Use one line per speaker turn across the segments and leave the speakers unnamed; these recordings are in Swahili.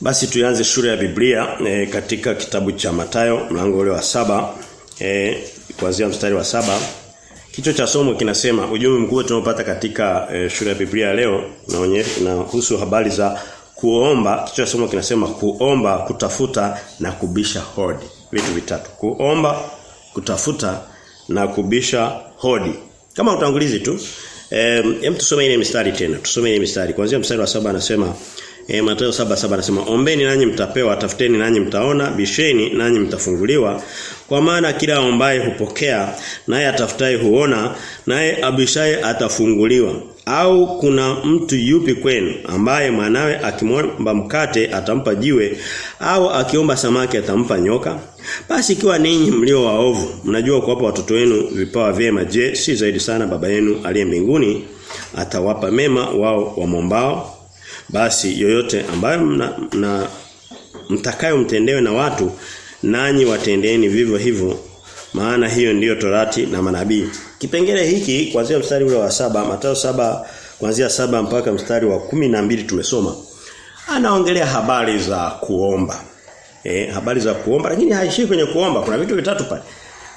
Basi tuanze shule ya Biblia e, katika kitabu cha Matayo mlango ule wa saba e, kuanzia mstari wa saba Kichwa cha somo kinasema ujumbe mkubwa tunaopata katika e, shule ya Biblia leo inahusu habari za kuomba. Kichwa cha somo kinasema kuomba, kutafuta na kubisha hodi. Vitu vitatu. Kuomba, kutafuta na kubisha hodi. Kama utangulizi tu. em, hem tusome ile mistari tena. Tusome ile mistari. Kuanzia mstari wa saba anasema E, Mathayo 7:7 anasema ombeni nanyi mtapewa, tafuteni nanyi mtaona, bisheni nanyi mtafunguliwa. Kwa maana kila ombaye hupokea, naye atafutaye huona, naye abishaye atafunguliwa. Au kuna mtu yupi kwenu ambaye mwanawe akimwomba mkate atampa jiwe au akiomba samaki atampa nyoka? Basi ikiwa ninyi mlio waovu mnajua kuwapa watoto wenu vipawa vyema, je, si zaidi sana baba yenu aliye mbinguni atawapa mema wao wamwombao? Basi yoyote ambayo mna, mna mtakayo mtendewe na watu nanyi watendeeni vivyo hivyo maana hiyo ndiyo torati na manabii. Kipengele hiki kuanzia mstari ule wa saba Mathayo saba kuanzia saba mpaka mstari wa kumi na mbili tumesoma. Anaongelea habari za kuomba. E, habari za kuomba lakini haishii kwenye kuomba. Kuna vitu vitatu pale.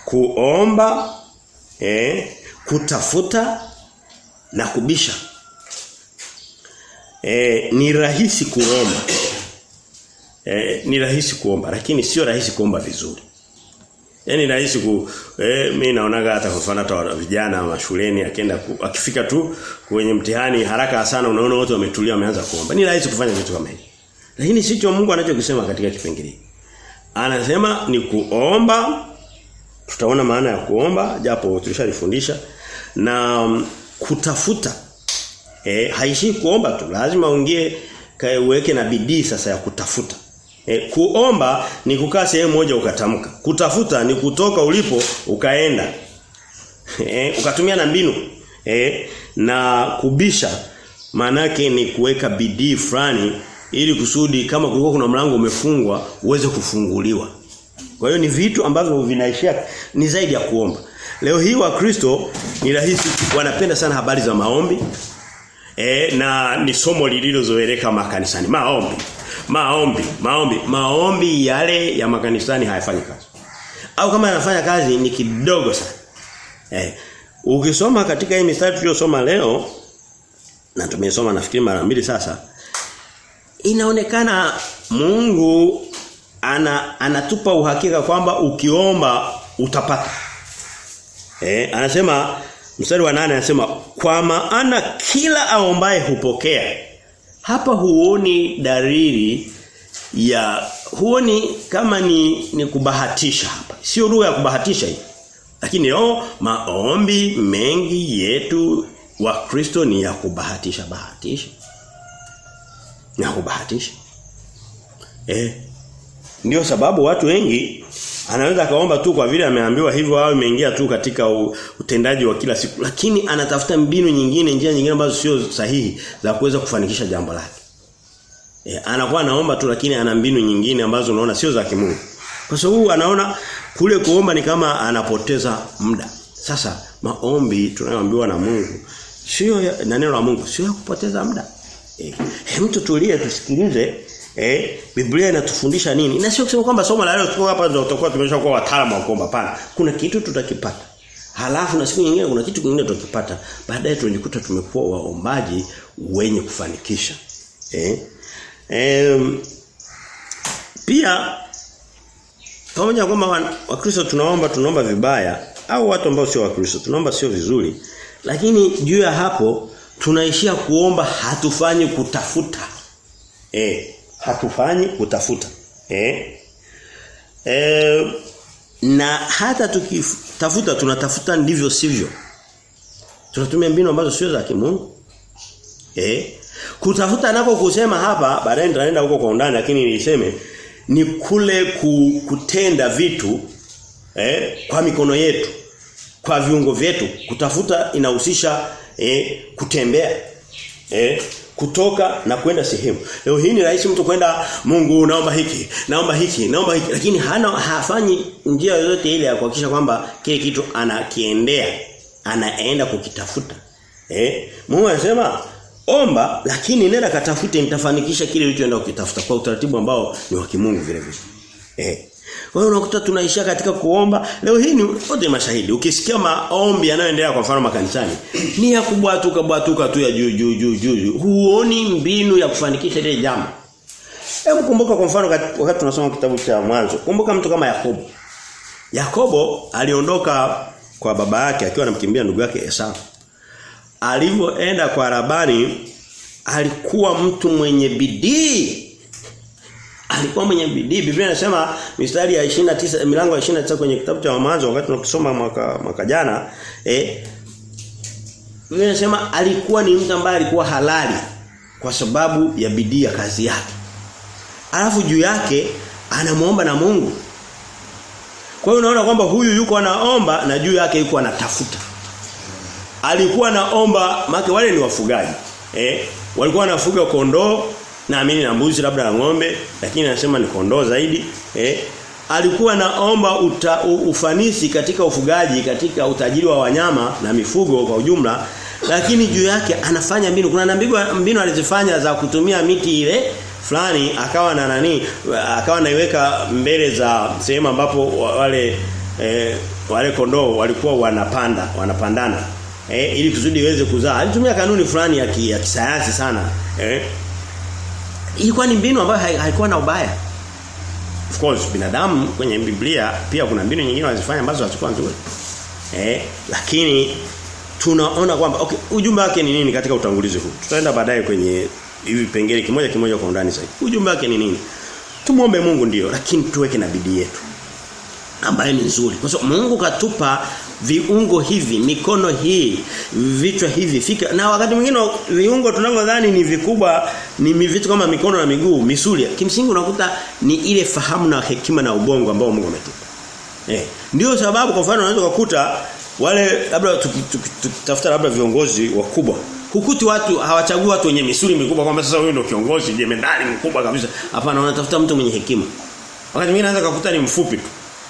Kuomba, e, kutafuta na kubisha. E, ni rahisi kuomba. E, ni rahisi kuomba lakini sio rahisi kuomba vizuri. Yaani rahisi ku eh mimi naonaga hata kwa mfano hata vijana mashuleni akienda akifika tu kwenye mtihani haraka sana unaona wote wametulia wameanza kuomba. Ni rahisi kufanya vitu kama hivi. Lakini sicho Mungu anachokisema katika kipengele. Anasema ni kuomba tutaona maana ya kuomba japo tulishalifundisha na um, kutafuta Eh haishi kuomba tu, lazima uingie uweke na bidii sasa ya kutafuta. E, kuomba ni kukaa sehemu moja ukatamka. Kutafuta ni kutoka ulipo ukaenda. E, ukatumia na mbinu. E, na kubisha manake ni kuweka bidii fulani ili kusudi kama kulikuwa kuna mlango umefungwa uweze kufunguliwa. Kwa hiyo ni vitu ambavyo vinaishia ni zaidi ya kuomba. Leo hii wa Kristo ni rahisi wanapenda sana habari za maombi, E, na ni somo lililozoeleka makanisani. Maombi. Maombi, maombi, maombi yale ya makanisani hayafanyi kazi. Au kama yanafanya kazi ni kidogo sana. E, ukisoma katika hii mistari tuliyosoma leo na tumesoma nafikiri mara mbili sasa inaonekana Mungu ana anatupa uhakika kwamba ukiomba utapata. Eh, anasema Mstari wa nane anasema kwa maana kila aombaye hupokea. Hapa huoni dalili ya huoni kama ni ni kubahatisha hapa. Sio lugha ya kubahatisha hii. Lakini leo maombi mengi yetu wa Kristo ni ya kubahatisha bahatisha. Na kubahatisha. Eh. Ndio sababu watu wengi anaweza kaomba tu kwa vile ameambiwa hivyo au imeingia tu katika utendaji wa kila siku lakini anatafuta mbinu nyingine njia nyingine ambazo sio sahihi za kuweza kufanikisha jambo lake. E, anakuwa anaomba tu lakini ana mbinu nyingine ambazo unaona sio za kimungu. Kwa sababu anaona kule kuomba ni kama anapoteza muda. Sasa maombi tunayoambiwa na Mungu sio na neno la Mungu sio kupoteza muda. Eh, mtu tulie tusikilize Eh, Biblia inatufundisha nini? Na sio kusema kwamba somo la leo tuko hapa tutakuwa tumeshakuwa wataalamu wa kuomba Hapana. Kuna kitu tutakipata. Halafu na siku nyingine kuna kitu kingine tutakipata. Baadaye tunajikuta tumekuwa waombaji wenye kufanikisha. Eh? Em, pia pamoja kwamba wakristo tunaomba tunaomba vibaya au watu ambao sio wakristo tunaomba sio vizuri. Lakini juu ya hapo tunaishia kuomba hatufanyi kutafuta. Eh, hatufanyi kutafuta. Eh? Eh na hata tukitafuta tunatafuta ndivyo sivyo. Tunatumia mbinu ambazo sio za kimungu. Eh? Kutafuta nako kusema hapa baadaye nitaenda huko kwa undani lakini niiseme ni kule ku, kutenda vitu eh kwa mikono yetu kwa viungo vyetu kutafuta inahusisha eh kutembea eh kutoka na kwenda sehemu. Leo hii ni rahisi mtu kwenda Mungu naomba hiki, naomba hiki, naomba hiki lakini hana hafanyi njia yoyote ile ya kuhakikisha kwamba kile kitu anakiendea, anaenda kukitafuta. Eh? Mungu anasema omba lakini nenda katafute nitafanikisha kile ulichoenda kukitafuta kwa utaratibu ambao ni wa kimungu vile vile. Eh. Kwa hiyo unakuta tunaishia katika kuomba. Leo hii ni wote mashahidi. Ukisikia maombi yanayoendelea kwa mfano makanisani, ni ya kubwatuka bwatuka tu ya juu juu juu juu. Huoni mbinu ya kufanikisha ile jambo. Hebu kumbuka kwa mfano wakati tunasoma kitabu cha mwanzo. Kumbuka mtu kama Yakobo. Yakobo aliondoka kwa baba yake akiwa anamkimbia ndugu yake Esau. Alivyoenda kwa Labani alikuwa mtu mwenye bidii. Alikuwa mwenye bidii. Biblia inasema mistari ya 29 milango ya 29 kwenye kitabu cha mwanzo wakati tunakisoma mwaka mwaka jana eh Biblia inasema alikuwa ni mtu ambaye alikuwa halali kwa sababu ya bidii ya kazi yake. Alafu juu yake anamuomba na Mungu. Kwa hiyo unaona kwamba huyu yuko anaomba na juu yake yuko anatafuta. Alikuwa anaomba make wale ni wafugaji. Eh? Walikuwa wanafuga kondoo naamini na mbuzi labda na ng'ombe lakini anasema ni kondoo zaidi. Eh? Alikuwa naomba uta, u, ufanisi katika ufugaji katika utajiri wa wanyama na mifugo kwa ujumla lakini juu yake anafanya mbinu kuna na mbinu alizifanya za kutumia miti ile fulani akawa na nani akawa naiweka mbele za sehemu ambapo wale eh, wale kondoo walikuwa wanapanda wanapandana eh, ili kuzidi iweze kuzaa alitumia kanuni fulani ya, ki, ya kisayansi sana eh. Ilikuwa ni mbinu ambayo haikuwa na ubaya of course binadamu kwenye Biblia pia kuna mbinu nyingine wanazifanya ambazo hazikuwa nzuri eh lakini tunaona kwamba okay ujumbe wake ni nini katika utangulizi huu tutaenda baadaye kwenye hivi pengine kimoja kimoja kwa undani zaidi. Ujumbe wake ni nini? Tumwombe Mungu ndio, lakini tuweke na bidii yetu. Ambayo ni nzuri. Kwa sababu Mungu katupa viungo hivi, mikono hii, vichwa hivi, fika. Na wakati mwingine viungo tunavyodhani ni vikubwa ni vitu kama mikono na miguu, misuli. Kimsingi unakuta ni ile fahamu na hekima na ubongo ambao Mungu ametupa. Eh, ndio sababu kwa mfano unaweza kukuta wale labda tukitafuta labda viongozi wakubwa Hukuti watu hawachagui watu wenye misuli mikubwa kwamba sasa huyu ndio kiongozi jemedari mkubwa kabisa. Hapana wanatafuta mtu mwenye hekima. Wakati mwingine anaweza kukuta ni mfupi tu.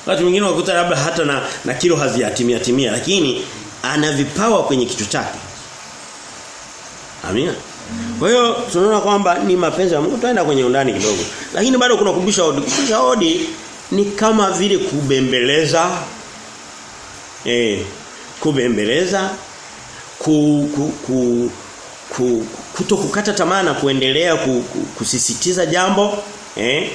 Wakati wengine wakuta labda hata na na kilo haziatimia timia lakini ana vipawa kwenye kichwa chake. Amina. Kwa hiyo tunaona kwamba ni mapenzi ya Mungu tunaenda kwenye undani kidogo. Lakini bado kuna kumbusha hodi. Kumbusha hodi ni kama vile kubembeleza eh kubembeleza ku, ku, ku, ku kuto kukata tamaa na kuendelea ku, ku, kusisitiza jambo eh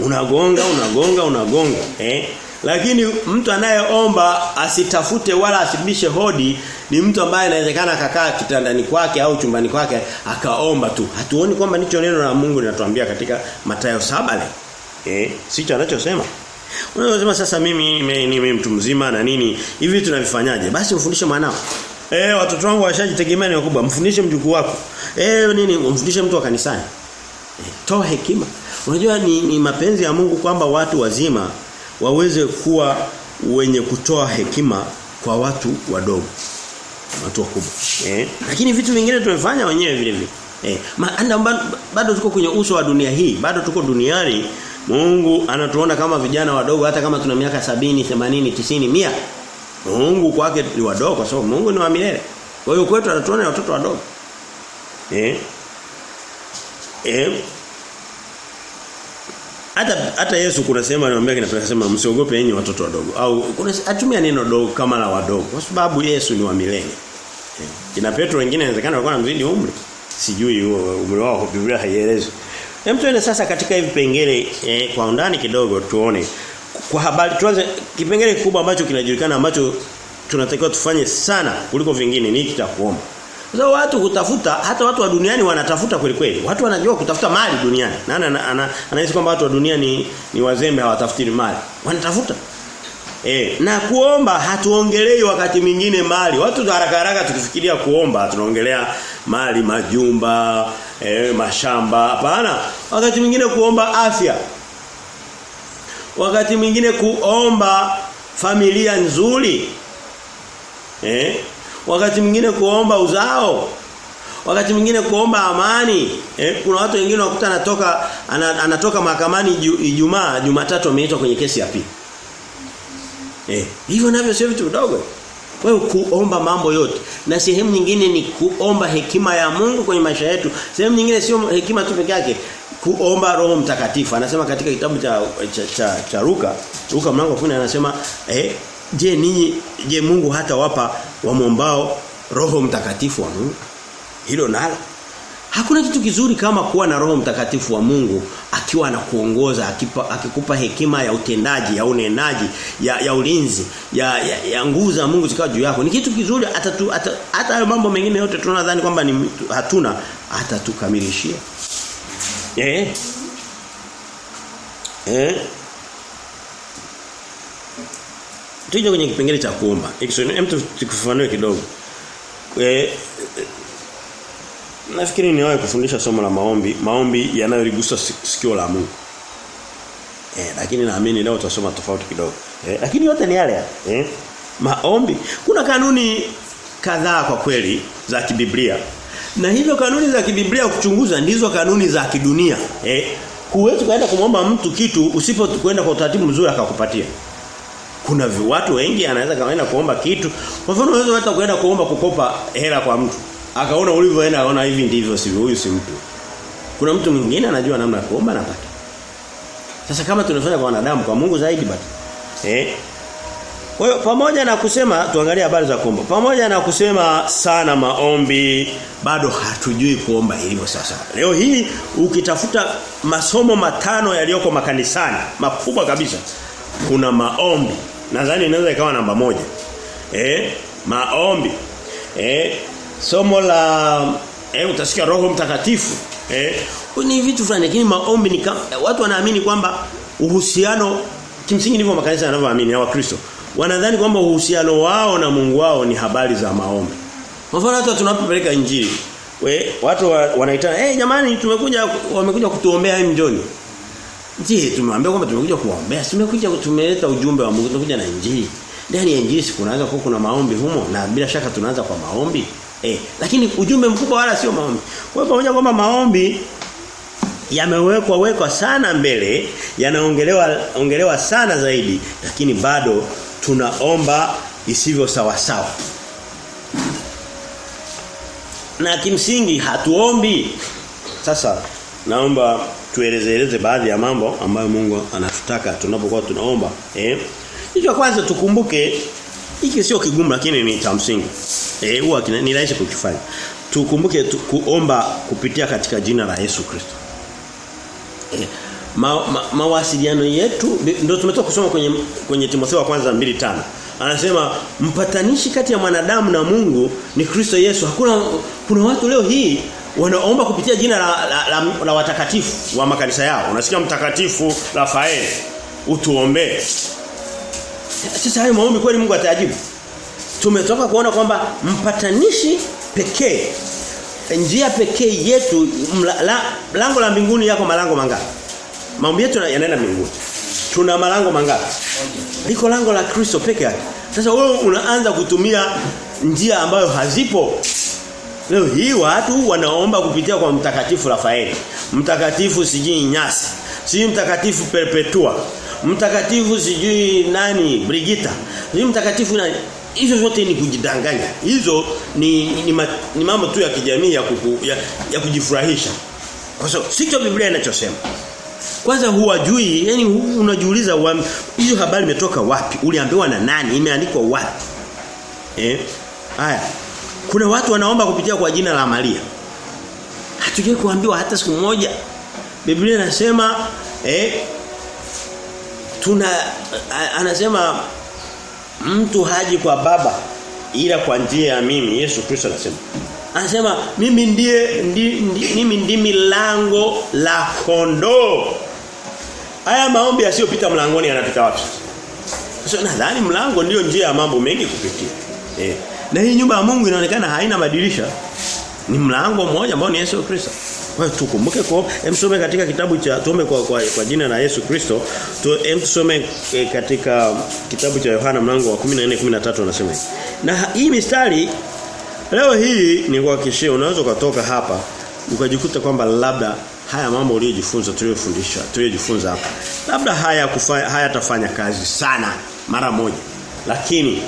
unagonga unagonga unagonga eh lakini mtu anayeomba asitafute wala asibishe hodi ni mtu ambaye inawezekana akakaa kitandani kwake au chumbani kwake akaomba tu hatuoni kwamba nicho neno la Mungu linatuambia katika Mathayo 7 eh sicho anachosema Unaweza sasa mimi ni mtu mzima na nini hivi tunavifanyaje basi mfundishe mwanao Eh watoto wangu washajitegemea ni wakubwa. Mfundishe mjukuu wako. Eh nini mfundishe mtu wa kanisani. Eh, toa hekima. Unajua ni, ni mapenzi ya Mungu kwamba watu wazima waweze kuwa wenye kutoa hekima kwa watu wadogo. Watu wakubwa. Eh lakini vitu vingine tumefanya wenyewe vile vile. Eh maana bado tuko kwenye uso wa dunia hii, bado tuko duniani. Mungu anatuona kama vijana wadogo hata kama tuna miaka sabini, 80, 90, 100. Mungu kwake ni wadogo kwa sababu Mungu ni wa milele. Kwa hiyo kwetu anatuona watoto wadogo. Eh? Eh? Hata hata Yesu kuna sema anamwambia kinapenda sema msiogope yenye watoto wadogo au kuna atumia neno dogo kama la wadogo kwa sababu Yesu ni wa milele. Eh. Kina Petro wengine inawezekana walikuwa wanamzidi umri. Sijui umri wao Biblia haielezi. Hem tuende sasa katika hivi pengele eh, kwa undani kidogo tuone kwa habari tuanze kipengele kikubwa ambacho kinajulikana ambacho tunatakiwa tufanye sana kuliko vingine ni kitakuomba. kuomba. Sasa watu kutafuta hata watu wa duniani wanatafuta kweli kweli. Watu wanajua kutafuta mali duniani. Nani anahisi kwamba watu wa dunia ni ni wazembe hawatafuti mali. Wanatafuta. Eh, na kuomba hatuongelei wakati mwingine mali. Watu haraka haraka tukifikiria kuomba tunaongelea mali, majumba, eh, mashamba. Hapana. Wakati mwingine kuomba afya. Wakati mwingine kuomba familia nzuri. Eh? Wakati mwingine kuomba uzao. Wakati mwingine kuomba amani. Eh? Kuna watu wengine wakuta anatoka anatoka mahakamani Ijumaa, Jumatatu ameitwa kwenye kesi ya pili. Eh, hivyo navyo sio vitu vidogo. wewe kuomba mambo yote na sehemu nyingine ni kuomba hekima ya Mungu kwenye maisha yetu. Sehemu nyingine sio hekima tu peke yake, kuomba Roho Mtakatifu. Anasema katika kitabu cha cha, cha, cha Luka, Luka mlango 10 anasema eh je ninyi je Mungu hata wapa wamwombao Roho Mtakatifu wa Mungu? Hilo nalo Hakuna kitu kizuri kama kuwa na Roho Mtakatifu wa Mungu akiwa anakuongoza akipa, akikupa hekima ya utendaji ya unenaji ya, ya ulinzi ya, ya, ya nguvu za Mungu zikawa juu yako. Ni kitu kizuri hata hata hata mambo mengine yote tunadhani kwamba ni hatuna hata tukamilishia. Eh? Eh? Tuje kwenye kipengele cha kuomba. Hem tukufafanue kidogo. Eh Nafikiri niwahi kufundisha somo la maombi, maombi yanayoligusa sikio la Mungu. Eh, lakini naamini leo tutasoma tofauti kidogo. Eh, lakini yote ni yale eh. Maombi. Kuna kanuni kadhaa kwa kweli za kibiblia. Na hizo kanuni za kibiblia kuchunguza ndizo kanuni za kidunia. Eh, huwezi kaenda kumwomba mtu kitu usipokwenda kwa utaratibu mzuri akakupatia. Kuna watu wengi anaweza kaenda kuomba kitu. Kwa mfano unaweza hata kuenda kuomba kukopa hela kwa mtu akaona ulivyoenda akaona hivi ndivyo sivyo huyu si mtu. Kuna mtu mwingine anajua namna ya kuomba na pata. Sasa kama tunafanya kwa wanadamu kwa Mungu zaidi basi. Eh? Kwa hiyo pamoja na kusema tuangalie habari za kuomba. Pamoja na kusema sana maombi bado hatujui kuomba ilivyo sasa. Leo hii ukitafuta masomo matano yaliyoko makanisani makubwa kabisa kuna maombi. Nadhani inaweza ikawa namba moja. Eh? Maombi. Eh? somo la eh utasikia roho mtakatifu eh ni vitu fulani lakini maombi ni kama, watu wanaamini kwamba uhusiano kimsingi ndivyo makanisa yanavyoamini ya wakristo wanadhani kwamba uhusiano wao na Mungu wao ni habari za maombi kwa mfano hata tunapopeleka injili we watu wa, wanaitana eh hey, jamani tumekuja wamekuja kutuombea hii mjoni Je, tumeambia kwamba tumekuja kuombea, tumekuja tumeleta ujumbe wa Mungu, tumekuja na injili. Ndani ya injili kunaanza kwa kuna maombi humo na bila shaka tunaanza kwa maombi. Eh, lakini ujumbe mkubwa wala sio maombi. Kwa hiyo pamoja kwamba maombi yamewekwa wekwa sana mbele, yanaongelewa ongelewa sana zaidi, lakini bado tunaomba isivyo sawa sawa. Na kimsingi hatuombi. Sasa naomba tuelezeeleze baadhi ya mambo ambayo Mungu anatutaka tunapokuwa tunaomba. Eh? Hicho kwanza tukumbuke hiki sio kigumu lakini ni cha msingi. Eh huwa ni rahisi kukifanya. Tukumbuke tu, kuomba kupitia katika jina la Yesu Kristo. Eh, ma, ma, mawasiliano yetu ndio tumetoka kusoma kwenye kwenye Timotheo wa kwanza 2:5. Anasema mpatanishi kati ya mwanadamu na Mungu ni Kristo Yesu. Hakuna kuna watu leo hii wanaomba kupitia jina la, la, la, la watakatifu wa makanisa yao. Unasikia mtakatifu Rafael utuombee. Sasa hayo maombi kweli Mungu atajibu. Tumetoka kuona kwamba mpatanishi pekee njia pekee yetu mla, la, lango la mbinguni yako malango mangapi? Maombi yetu yanaenda mbinguni. Tuna malango mangapi? Liko lango la Kristo peke yake. Sasa wewe unaanza kutumia njia ambayo hazipo. Leo hii watu wanaomba kupitia kwa mtakatifu Rafaeli, mtakatifu sijui Nyasi, sijui mtakatifu Perpetua, mtakatifu sijui nani Brigita, sijui mtakatifu nani hizo zote ni kujidanganya. Hizo ni ni, ni mambo tu ya kijamii ya, kuku, ya, ya kujifurahisha. Kwa sababu sicho Biblia inachosema. Kwanza huwajui, yani unajiuliza hiyo habari imetoka wapi? Uliambiwa na nani? Imeandikwa wapi? Eh? Haya. Kuna watu wanaomba kupitia kwa jina la Maria. hatuje kuambiwa hata siku moja. Biblia inasema eh tuna anasema mtu haji kwa baba ila kwa njia ya mimi Yesu Kristo anasema. Anasema mimi ndiye ndi, ndi, mimi ndimi lango la kondoo. Haya maombi yasiyopita mlangoni yanapita wapi? Sasa nadhani mlango ndio njia ya mambo mengi kupitia. Eh. Na hii nyumba ya Mungu inaonekana haina madirisha. Ni mlango mmoja ambao ni Yesu Kristo. Kwa hiyo tukumbuke kwa emsome katika kitabu cha tuombe kwa, kwa, kwa jina la Yesu Kristo. Tu emsome e, katika kitabu cha Yohana mlango wa 14 13 anasema hivi. Na hii mistari leo hii ni kuhakikishia unaweza kutoka hapa ukajikuta kwamba labda haya mambo uliyojifunza tuliyofundisha tuliyojifunza hapa labda haya kufanya hayatafanya kazi sana mara moja lakini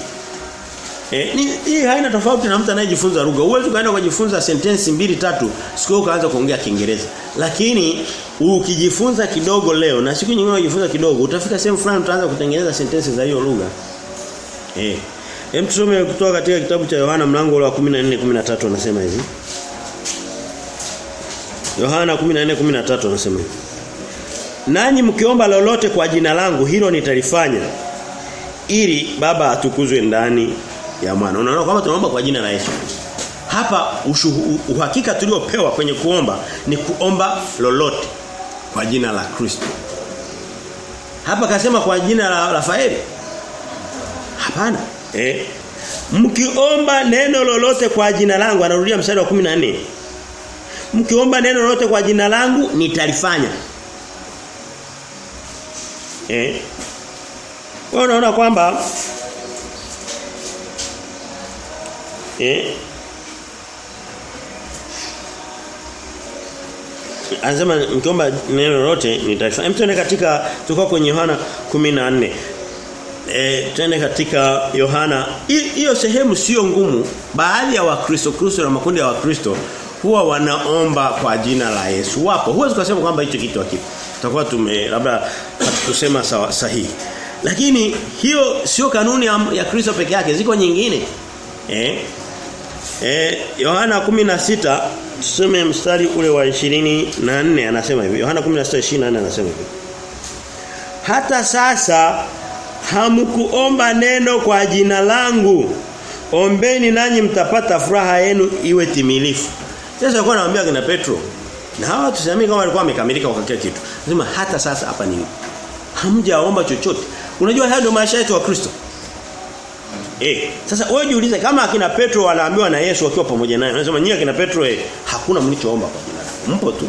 Eh, hii haina tofauti na mtu anayejifunza lugha. Uwezo kaenda kujifunza sentensi mbili tatu, siku ukaanza kuongea Kiingereza. Lakini ukijifunza kidogo leo na siku nyingine unajifunza kidogo, utafika sehemu fulani utaanza kutengeneza sentensi za hiyo lugha. Eh. Hem tusome kutoka katika kitabu cha Yohana mlango wa 14 13 anasema hivi. Yohana 14:13 anasema hivi. Nanyi mkiomba lolote kwa jina langu hilo nitalifanya ili baba atukuzwe ndani ya mwana. Unaona kwamba tunaomba kwa jina la Yesu. Hapa uhakika tuliopewa kwenye kuomba ni kuomba lolote kwa jina la Kristo. Hapa kasema kwa jina la Rafaeli. Hapana. Eh. Mkiomba neno lolote kwa jina langu anarudia mstari wa 14. Mkiomba neno lolote kwa jina langu nitalifanya. Eh. Wewe unaona kwamba eh Anasema mkiomba neno lolote nitalifanya. Hem tuende katika tulikuwa kwenye Yohana 14. Eh tuende katika Yohana hiyo sehemu sio ngumu. Baadhi ya Wakristo Kristo na makundi ya Wakristo huwa wanaomba kwa jina la Yesu. Wapo. Huwezi kusema kwamba hicho kitu hakipo. Tutakuwa tume labda tusema sahihi. Lakini hiyo sio kanuni ya, ya Kristo peke yake, ziko nyingine. Eh? Eh Yohana 16 tuseme mstari ule wa 24 anasema hivi. Yohana 16:24 anasema hivi. Hata sasa hamkuomba neno kwa jina langu. Ombeni nanyi mtapata furaha yenu iwe timilifu. Sasa alikuwa anawaambia kina Petro na hawa tusiamini kama walikuwa wamekamilika kwa kile kitu. Anasema hata sasa hapa nini? Hamjaomba chochote. Unajua hayo ndio maisha yetu wa Kristo. Eh, sasa wewe jiulize kama akina Petro wanaambiwa na Yesu wakiwa pamoja naye. Anasema nyinyi akina Petro eh, hakuna mlichoomba kwa jina langu. Mpo tu.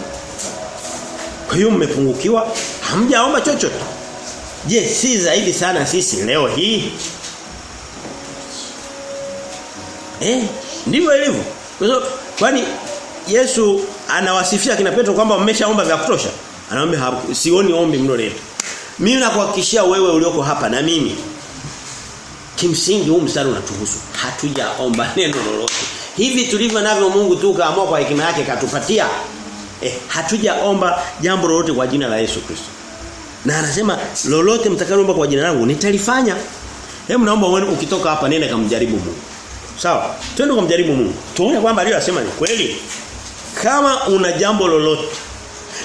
Kwa hiyo mmepungukiwa, hamjaomba chochote. Je, si zaidi sana sisi leo hii? Eh, ndivyo ilivyo. Kwa hiyo kwani Yesu anawasifia akina Petro kwamba mmeshaomba vya kutosha? Anaomba sioni ombi mloleta. Mimi nakuhakikishia wewe ulioko hapa na mimi kimsingi huu mstari unatuhusu. Hatujaomba neno lolote. Hivi tulivyo navyo Mungu tu kaamua kwa hekima yake katupatia. Eh, hatujaomba jambo lolote kwa jina la Yesu Kristo. Na anasema lolote mtakaloomba kwa jina langu nitalifanya. Hebu naomba wewe ukitoka hapa nenda kamjaribu Mungu. Sawa? Twende kumjaribu Mungu. Tuone kwamba aliyosema ni kweli. Kama una jambo lolote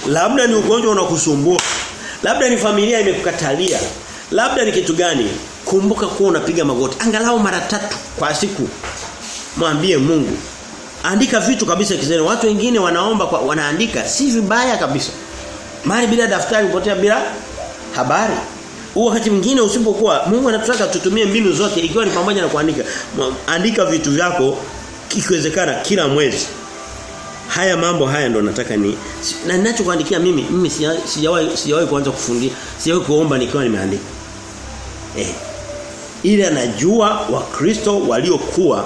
labda ni ugonjwa unakusumbua labda ni familia imekukatalia labda ni kitu gani kumbuka kuwa unapiga magoti. Angalau mara tatu kwa siku. Mwambie Mungu. Andika vitu kabisa kizeni watu wengine wanaomba kwa, wanaandika. Si vibaya kabisa. Mali bila daftari upotea bila habari. Huo wakati mwingine usipokuwa Mungu anataka tutumie mbinu zote ikiwa ni pamoja na kuandika. Andika vitu vyako ikiwezekana kila mwezi. Haya mambo haya ndo nataka ni na ninachokuandikia mimi mimi sijawahi sijawahi kuanza kufundia sijawahi kuomba nikiwa nimeandika. Eh ili anajua wakristo waliokuwa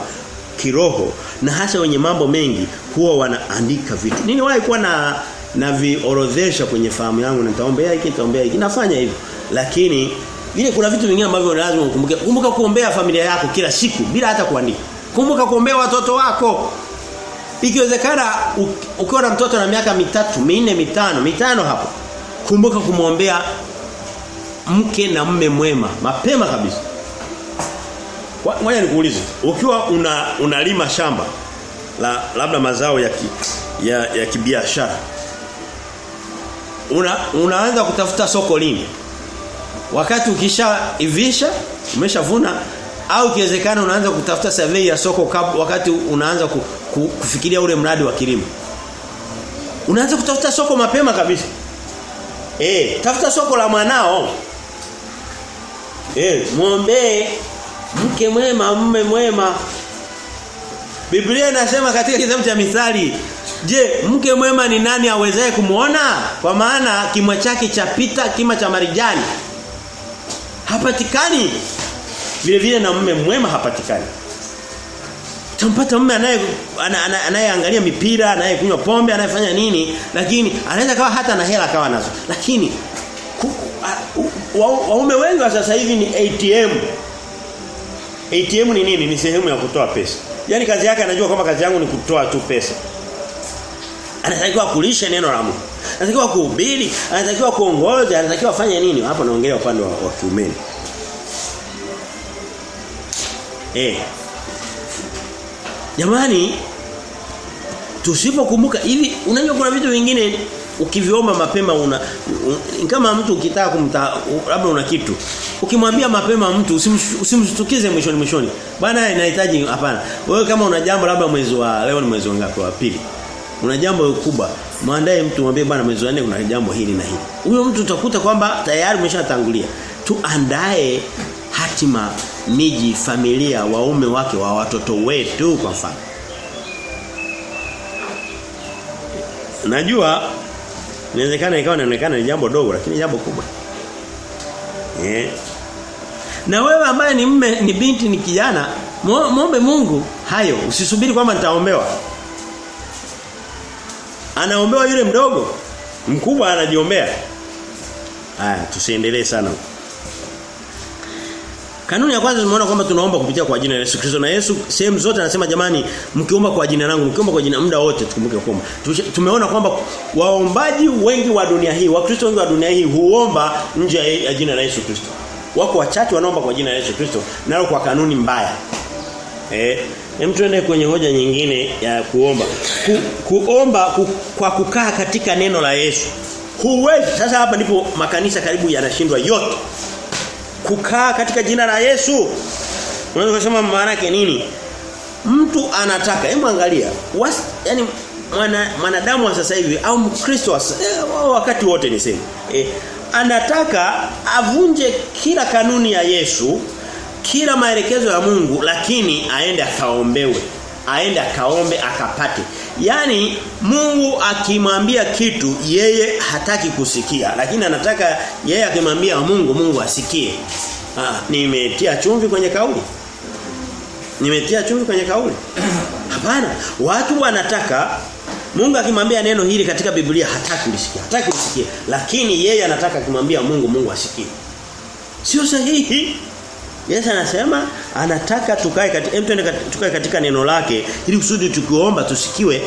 kiroho na hasa wenye mambo mengi huwa wanaandika vitu. Niliwahi kuwa na na viorodhesha kwenye fahamu yangu nitaombea hiki nitaombea hiki. Nafanya hivyo. Lakini vile kuna vitu vingine ambavyo lazima ukumbuke. Kumbuka kuombea familia yako kila siku bila hata kuandika. Kumbuka kuombea watoto wako. Ikiwezekana ukiwa na mtoto na miaka mitatu, minne, mitano, mitano hapo. Kumbuka kumwombea mke na mme mwema mapema kabisa. Ngoja nikuulize, ukiwa una unalima shamba la labda mazao ya ki, ya, ya kibiashara. Una unaanza kutafuta soko lini? Wakati ukishaivisha, umeshavuna au kiwezekana unaanza kutafuta survey ya soko wakati unaanza ku, ku, kufikiria ule mradi wa kilimo. Unaanza kutafuta soko mapema kabisa. Eh, tafuta soko la mwanao. Eh, muombe mke mwema, mume mwema. Biblia inasema katika kitabu cha Mithali, je, mke mwema ni nani awezaye kumuona? Kwa maana kimwa chake chapita kima cha marijani. Hapatikani. Vile vile na mume mwema hapatikani. Tampata mume anaye anayeangalia mipira, anayekunywa pombe, anayefanya nini, lakini anaweza kawa hata na hela kawa nazo. Lakini waume wengi wa sasa hivi ni ATM. ATM ni nini? Ni sehemu ya kutoa pesa. Yaani kazi yake anajua kwamba kazi yangu ni kutoa tu pesa. Anatakiwa kulisha neno la Mungu. Anatakiwa kuhubiri, anatakiwa kuongoza, anatakiwa afanye nini? Hapo naongelea upande wa, wa kiumeni. Eh. Jamani tusipokumbuka hivi unajua kuna vitu vingine ukiviomba mapema una un, kama mtu ukitaka kumta labda una kitu ukimwambia mapema mtu usimshtukize mwishoni mwishoni bwana inahitaji hapana. Wewe kama una jambo labda mwezi wa leo ni mwezi wa ngapi wa pili una jambo kubwa mwandae mtu mwambie bwana mwezi wa 4 kuna jambo hili na hili. Huyo mtu utakuta kwamba tayari umeshatangulia. Tuandae hatima miji familia waume wake wa watoto wetu kwa mfano. Najua inawezekana ikawa inaonekana ni jambo dogo lakini jambo kubwa. Eh. Na wewe ambaye ni mme ni binti ni kijana muombe Mungu hayo usisubiri kwamba nitaombewa. Anaombewa yule mdogo mkubwa anajiombea. Haya tusiendelee sana. Kanuni ya kwanza tumeona kwamba tunaomba kupitia kwa jina la Yesu Kristo na Yesu sehemu zote anasema jamani mkiomba kwa jina langu mkiomba kwa jina muda wote tukumbuke kuomba. Tumeona kwamba waombaji wengi wa dunia hii, Wakristo wengi wa dunia hii huomba nje ya jina la Yesu Kristo. Wako wachache wanaomba kwa jina la Yesu Kristo nalo kwa kanuni mbaya. Eh, hem tuende kwenye hoja nyingine ya kuomba. Ku, kuomba ku, kwa kukaa katika neno la Yesu. Huwezi. Sasa hapa ndipo makanisa karibu yanashindwa yote kukaa katika jina la Yesu. Unaweza kusema maana yake nini? Mtu anataka, hebu angalia, mwana mwanadamu wa sasa hivi au Mkristo eh, wakati wote niseme. Eh, anataka avunje kila kanuni ya Yesu, kila maelekezo ya Mungu lakini aende akaombewe. Aende akaombe akapate. Yaani Mungu akimwambia kitu yeye hataki kusikia lakini anataka yeye akimwambia Mungu Mungu asikie. Ah, nimetia chumvi kwenye kauli. Nimetia chumvi kwenye kauli. Hapana, watu wanataka Mungu akimwambia neno hili katika Biblia hataki kulisikia, hataki kulisikia, lakini yeye anataka kumwambia Mungu Mungu asikie. Sio sahihi. Yesu anasema anataka tukae katika tukae katika neno lake ili kusudi tukiomba tusikiwe.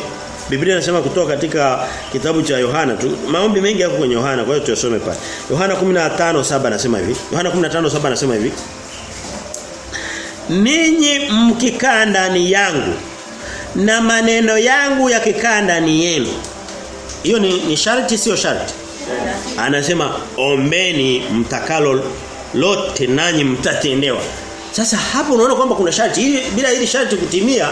Biblia inasema kutoka katika kitabu cha Yohana tu. Maombi mengi yako kwenye Yohana kwa hiyo tuyasome pale. Yohana 15:7 anasema hivi. Yohana 15:7 anasema hivi. Ninyi mkikaa ndani yangu na maneno yangu yakikaa ndani yenu. Hiyo ni, ni sharti sio sharti. Anasema ombeni mtakalo lote nanyi mtatendewa. Sasa hapo unaona kwamba kuna sharti hili bila hili sharti kutimia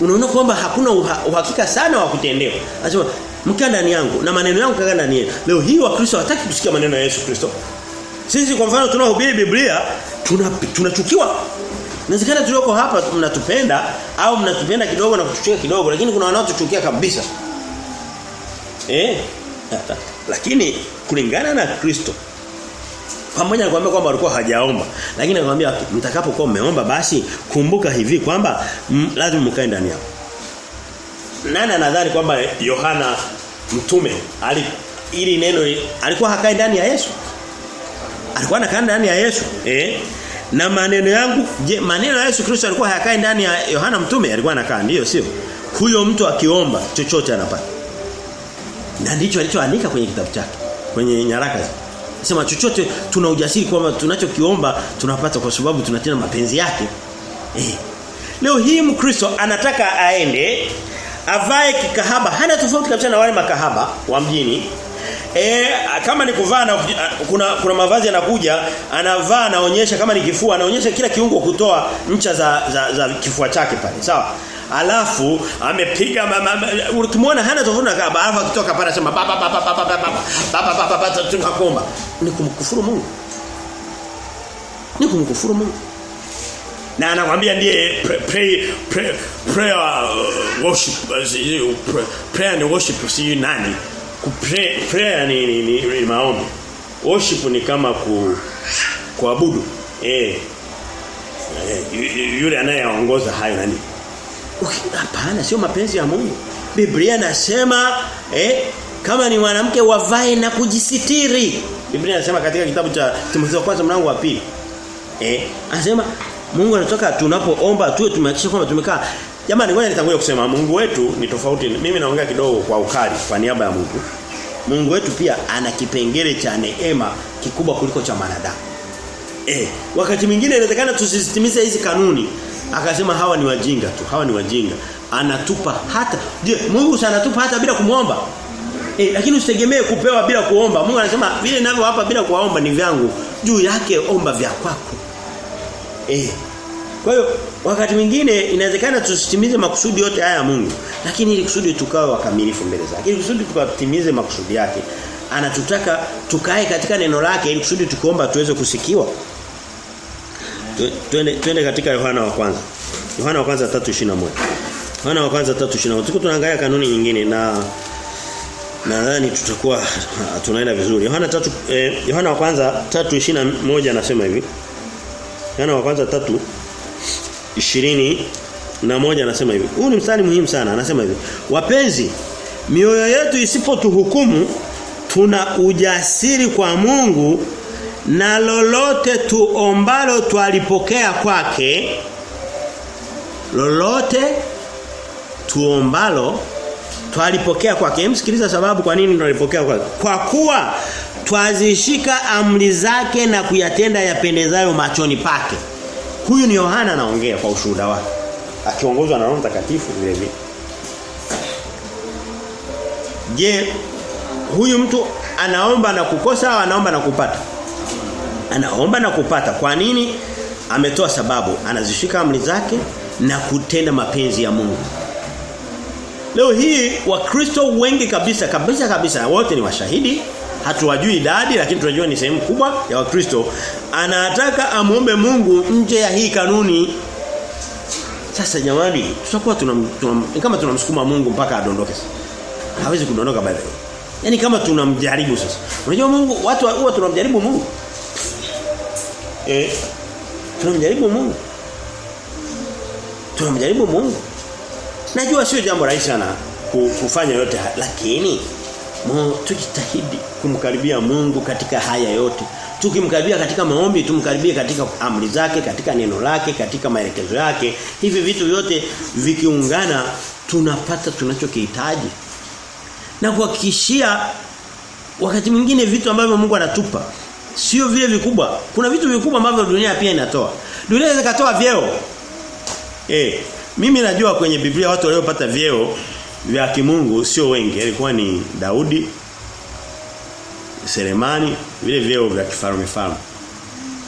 unaona kwamba hakuna uhakika sana wa kutendewa. Anasema mkaa ndani yangu na maneno yangu kakaa ndani yenu. Leo hii wakristo hawataki kusikia maneno ya Yesu Kristo. Sisi kwa mfano tunahubiri Biblia tunachukiwa. Tuna Inawezekana tulioko hapa mnatupenda au mnatupenda kidogo na kutuchukia kidogo lakini kuna wanaotuchukia kabisa. Eh? Lakini kulingana na Kristo pamoja na kuambia kwamba walikuwa hajaomba lakini anakuambia mtakapokuwa mmeomba basi kumbuka hivi kwamba lazima mkae ndani yao. Nani anadhani kwamba Yohana mtume ali ili neno alikuwa hakai ndani ya Yesu? Alikuwa anakaa ndani ya Yesu eh? Na maneno yangu je maneno ya Yesu Kristo alikuwa hayakai ndani ya Yohana mtume? Alikuwa anakaa ndio sio? Huyo mtu akiomba chochote anapata. Na ndicho alichoandika kwenye kitabu chake kwenye nyaraka Sema chochote tuna ujasiri kwamba tunachokiomba tunapata kwa sababu tunatenda mapenzi yake. Eh. Leo hii Mkristo anataka aende avae kikahaba, hana tofauti kabisa na wale makahaba wa mjini. E, kama ni kuvaa na kuna kuna mavazi yanakuja anavaa anaonyesha kama ni kifua anaonyesha kila kiungo kutoa ncha za za, za kifua chake pale sawa alafu amepiga ukimwona hana tofauti na kaba alafu akitoka pale anasema baba baba baba baba baba baba baba tunakuomba ni kumkufuru Mungu ni kumkufuru Mungu na anakuambia ndiye pray pray, pray prayer worship prayer and worship si nani Kupray, prayer ni, ni, ni, ni maombi. Worship ni kama ku kuabudu. Eh. eh yule anayeongoza hayo nani? Hapana, sio mapenzi ya Mungu. Biblia nasema eh kama ni mwanamke wavae na kujisitiri. Biblia inasema katika kitabu cha Timotheo kwanza mlango wa pili. Eh, anasema Mungu anataka tunapoomba tuwe tumehakikisha kwamba tumekaa. Jamani ngoja nitangulie kusema Mungu wetu ni tofauti. Mimi naongea kidogo kwa ukali kwa niaba ya Mungu. Mungu wetu pia ana kipengele cha neema kikubwa kuliko cha wanadamu. Eh, wakati mwingine inawezekana tusisitimize hizi kanuni. Akasema hawa ni wajinga tu, hawa ni wajinga. Anatupa hata je, Mungu anatupa hata bila kumuomba? Eh, lakini usitegemee kupewa bila kuomba. Mungu anasema vile ninavyowapa bila kuwaomba ni vyangu. Juu yake omba vya kwako. Eh. Kwa hiyo wakati mwingine inawezekana tusitimize makusudi yote haya ya Mungu, lakini ili kusudi tukawe wakamilifu mbele zake. Ili kusudi tukatimize makusudi yake, anatutaka tukae katika neno lake ili kusudi tukiomba tuweze kusikiwa. Twende twende katika Yohana wa kwanza. Yohana wa kwanza 3:21. Yohana wa kwanza 3:21. Tuko tunaangalia kanuni nyingine na nadhani tutakuwa tunaenda vizuri. Yohana 3 eh, Yohana wa kwanza 3:21 anasema hivi. Yohana wa kwanza 3 ishirini na moja anasema hivi. Huu ni mstari muhimu sana. Anasema hivi. Wapenzi, mioyo yetu isipotuhukumu tuna ujasiri kwa Mungu na lolote tuombalo twalipokea kwake lolote tuombalo twalipokea kwake. Msikiliza sababu kwa nini tunalipokea kwake. Kwa kuwa twazishika amri zake na kuyatenda yapendezayo machoni pake. Huyu ni Yohana anaongea kwa ushuhuda wake. Akiongozwa na Roho Mtakatifu vile vile. Je, huyu mtu anaomba na kukosa au anaomba na kupata? Anaomba na kupata. Kwa nini? Ametoa sababu. Anazishika amri zake na kutenda mapenzi ya Mungu. Leo hii wakristo wengi kabisa kabisa kabisa wote ni washahidi hatuwajui idadi lakini tunajua ni sehemu kubwa ya wakristo anataka amuombe Mungu nje ya hii kanuni sasa jamani tutakuwa tunam, tunam, kama tunamsukuma Mungu mpaka adondoke hawezi kudondoka baadaye yani kama tunamjaribu sasa unajua Mungu watu huwa tunamjaribu Mungu eh tunamjaribu Mungu tunamjaribu Mungu najua sio jambo rahisi sana kufanya yote lakini Mungu tujitahidi kumkaribia Mungu katika haya yote. Tukimkaribia katika maombi, tumkaribie katika amri zake, katika neno lake, katika maelekezo yake. Hivi vitu vyote vikiungana tunapata tunachokihitaji. Na kuhakikishia wakati mwingine vitu ambavyo Mungu anatupa sio vile vikubwa. Kuna vitu vikubwa ambavyo dunia pia inatoa. Dunia inaweza katoa vyeo. Eh, mimi najua kwenye Biblia watu waliopata vyeo vya kimungu sio wengi ilikuwa ni Daudi Selemani vile vyeo vya kifalme falme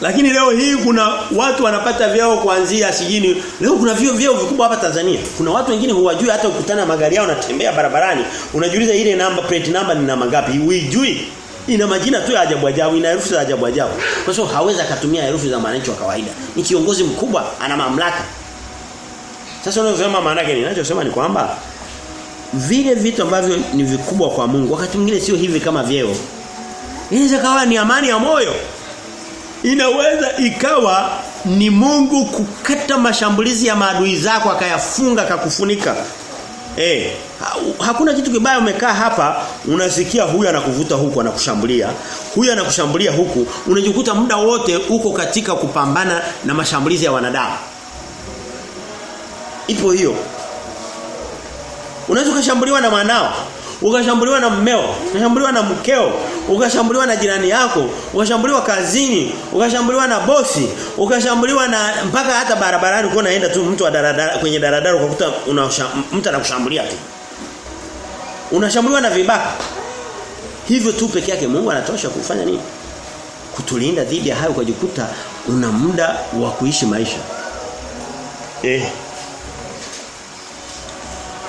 lakini leo hii kuna watu wanapata vyeo kuanzia sijini leo kuna vyeo vyeo vikubwa hapa Tanzania kuna watu wengine huwajui hata ukutana magari yao natembea barabarani unajiuliza ile namba plate number ni namba ngapi huijui ina majina tu ya ajabu ajabu ina herufi za ajabu ajabu. Kwa sababu hawezi akatumia herufi za mwananchi wa kawaida. Ni kiongozi mkubwa ana mamlaka. Sasa unasema maana yake ninachosema ni kwamba vile vitu ambavyo ni vikubwa kwa Mungu wakati mwingine sio hivi kama vyeo. Inaweza kawa ni amani ya moyo. Inaweza ikawa ni Mungu kukata mashambulizi ya maadui zako akayafunga akakufunika eh hakuna kitu kibaya umekaa hapa unasikia huyu anakuvuta huku anakushambulia. Huyu anakushambulia huku unajikuta muda wote uko katika kupambana na mashambulizi ya wanadamu. Ipo hiyo. Unaweza kushambuliwa na mwanao, ukashambuliwa na mmeo, ukashambuliwa na mkeo, ukashambuliwa na jirani yako, ukashambuliwa kazini, ukashambuliwa na bosi, ukashambuliwa na mpaka hata barabarani uko naenda tu mtu wa daradara kwenye daradara ukakuta mtu anakushambulia tu. Unashambuliwa na vibaka. Hivyo tu peke yake Mungu anatosha kufanya nini? Kutulinda dhidi ya hayo ukajikuta una muda wa kuishi maisha. Eh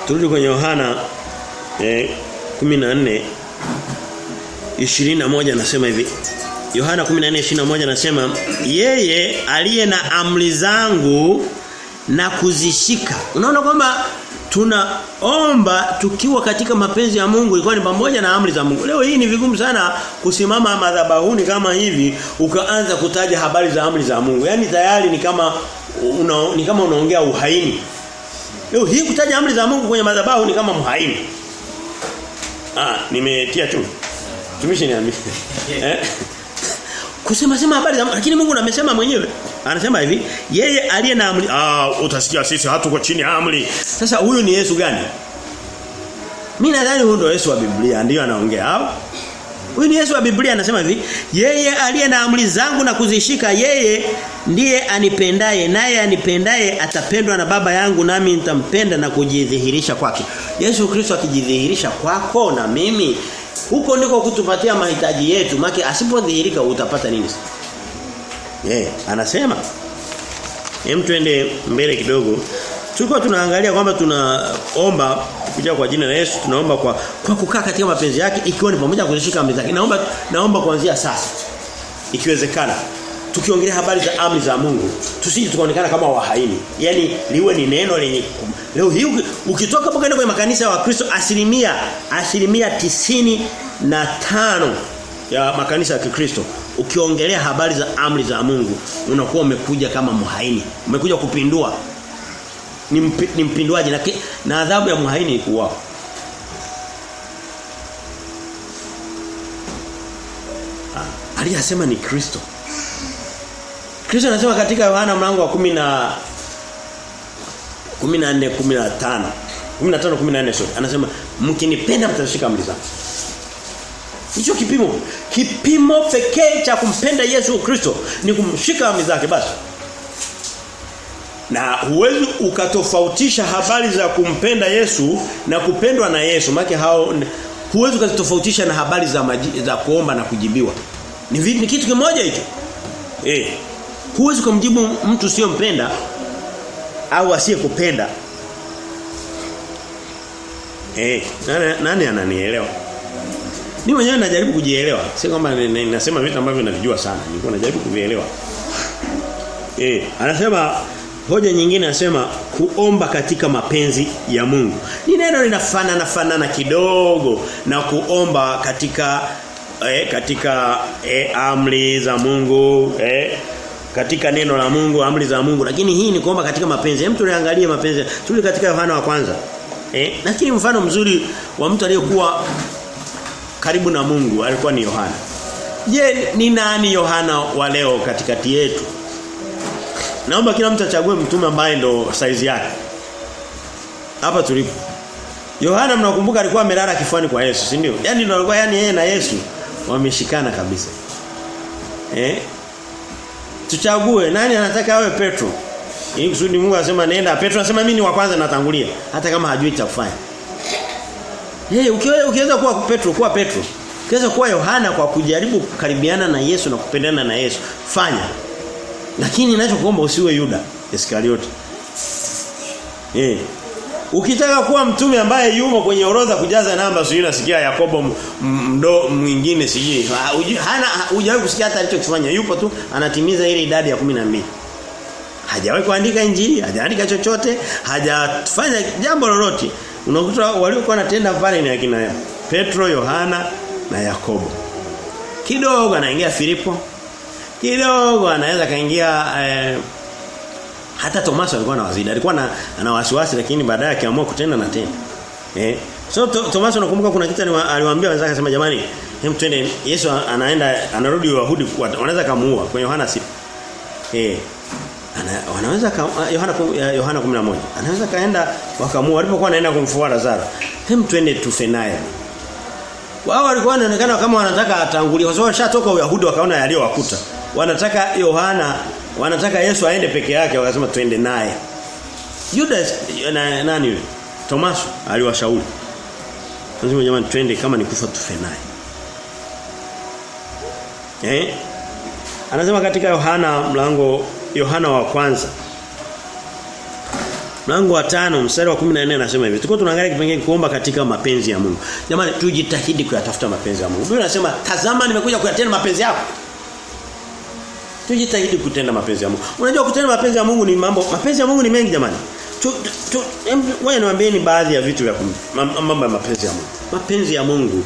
Turudi kwenye Yohana eh 14 21 nasema hivi. Yohana 14:21 anasema yeye aliye na amri zangu na kuzishika. Unaona kwamba tunaomba tukiwa katika mapenzi ya Mungu ilikuwa ni pamoja na amri za Mungu. Leo hii ni vigumu sana kusimama madhabahuni kama hivi ukaanza kutaja habari za amri za Mungu. Yaani tayari ni kama una, ni kama unaongea uhaini. Leo hii kutaja amri za Mungu kwenye madhabahu ni kama mhaini. Ah, nimetia tu. Tumishi niambie. Eh? Kusema sema habari lakini Mungu amesema mwenyewe. Anasema hivi, yeye aliye na amri ah utasikia sisi hatuko chini ya amri. Sasa huyu ni Yesu gani? Mimi nadhani huyu ndio Yesu wa Biblia ndio anaongea au? Huyu Yesu wa Biblia anasema hivi, yeye aliye na amri zangu na kuzishika yeye ndiye anipendaye naye anipendaye atapendwa na baba yangu nami nitampenda na kujidhihirisha kwake. Yesu Kristo akijidhihirisha kwako na mimi huko ndiko kutupatia mahitaji yetu. Maki asipodhihirika utapata nini? Eh, anasema Hem twende mbele kidogo. Tulikuwa tunaangalia kwamba tunaomba kupitia kwa jina la Yesu, tunaomba kwa kwa kukaa katika mapenzi yake ikiwa ni pamoja kuzishika amri zake. Naomba naomba kuanzia sasa. Ikiwezekana tukiongelea habari za amri za Mungu, tusije tukaonekana kama wahaini. Yaani liwe ni neno lenye leo hii ukitoka mpaka kwenda kwenye makanisa ya Wakristo asilimia asilimia tisini na tano ya makanisa ya Kikristo ukiongelea habari za amri za Mungu unakuwa umekuja kama mhaini umekuja kupindua ni, ni mpinduaji na, na adhabu ya muhaini kuwa aliyasema ni Kristo. Kristo anasema katika Yohana mlango wa 10 na 14 15 15 14 sorry. Anasema mkinipenda mtashika amri zangu Hicho kipimo kipimo pekee cha kumpenda Yesu Kristo ni kumshika amri zake basi. Na huwezi ukatofautisha habari za kumpenda Yesu na kupendwa na Yesu. Maana hao huwezi ukatofautisha na habari za maji, za kuomba na kujibiwa. Ni, ni kitu kimoja hicho. Eh. Huwezi kumjibu mtu sio mpenda au asiyekupenda. Eh, nani, nani ananielewa? Ni mwenyewe najaribu kujielewa. Si kwamba ninasema vitu ambavyo navijua sana. Nilikuwa najaribu kuvielewa. Eh, anasema hoja nyingine nasema kuomba katika mapenzi ya Mungu. Ni neno linafanana fanana kidogo na kuomba katika eh, katika eh, amri za Mungu, eh, katika neno la Mungu, amri za Mungu. Lakini hii ni kuomba katika mapenzi. Hem tuliangalie mapenzi. Tuli katika Yohana wa kwanza. Eh, lakini mfano mzuri wa mtu aliyekuwa karibu na Mungu alikuwa ni Yohana. Je, ni nani Yohana wa leo katikati yetu? Naomba kila mtu achague mtume ambaye ndo size yake. Hapa tulipo. Yohana mnakumbuka alikuwa amelala kifuani kwa Yesu, si ndio? Yaani ndio alikuwa yani yeye na Yesu wameshikana kabisa. Eh? Tuchague nani anataka awe Petro? Ili kusudi Mungu anasema nenda, Petro anasema mimi ni wa kwanza natangulia hata kama hajui cha kufanya. Yeye ukiweza kuwa Petro kuwa Petro. Ukiweza kuwa Yohana kwa kujaribu kukaribiana na Yesu na kupendana na Yesu, fanya. Lakini ninachokuomba usiwe Yuda Iskariote. Eh. Ukitaka kuwa mtume ambaye yumo kwenye orodha kujaza namba sio nasikia Yakobo mdo mwingine sijui. Hana hujawahi kusikia hata alichokifanya. Yupo tu anatimiza ile idadi ya 12. Hajawahi kuandika injili, hajaandika chochote, hajafanya jambo lolote. Unakuta waliokuwa wanatenda pale ni akina Petro, Yohana na Yakobo. Kidogo anaingia Filipo. Kidogo anaweza kaingia eh, hata Tomaso alikuwa na wazidi. Alikuwa na ana wasiwasi lakini baadaye akiamua kutenda na tena. Eh. So to, Tomaso nakumbuka kuna kitu aliwaambia wenzake akasema jamani, hem twende Yesu anaenda anarudi Wayahudi wanaweza kamuua kwa Yohana 6. Eh. Ana, wanaweza ka, Yohana Yohana 11. Anaweza kaenda wakamua walipokuwa anaenda kumfuata Lazaro. Hem twende tufe naye. Wao walikuwa wanaonekana kama wanataka atangulie kwa sababu washatoka Uyahudi wakaona yaliyowakuta. Wanataka Yohana, wanataka Yesu aende peke yake wakasema twende naye. Judas na, nani yule? Tomaso aliwashauri. Lazima jamani twende kama ni kufa tufe naye. Eh? Anasema katika Yohana mlango Yohana wa kwanza Mlango wa tano mstari wa 14 anasema hivi. Tuko tunaangalia kipengele kuomba katika mapenzi ya Mungu. Jamani tujitahidi kuyatafuta mapenzi ya Mungu. Biblia inasema tazama nimekuja kuyatenda mapenzi yako. Tujitahidi kutenda mapenzi ya Mungu. Unajua kutenda mapenzi ya Mungu ni mambo mapenzi ya Mungu ni mengi jamani. Wewe niambieni baadhi ya vitu vya mambo ya mapenzi ya Mungu. Mapenzi ya Mungu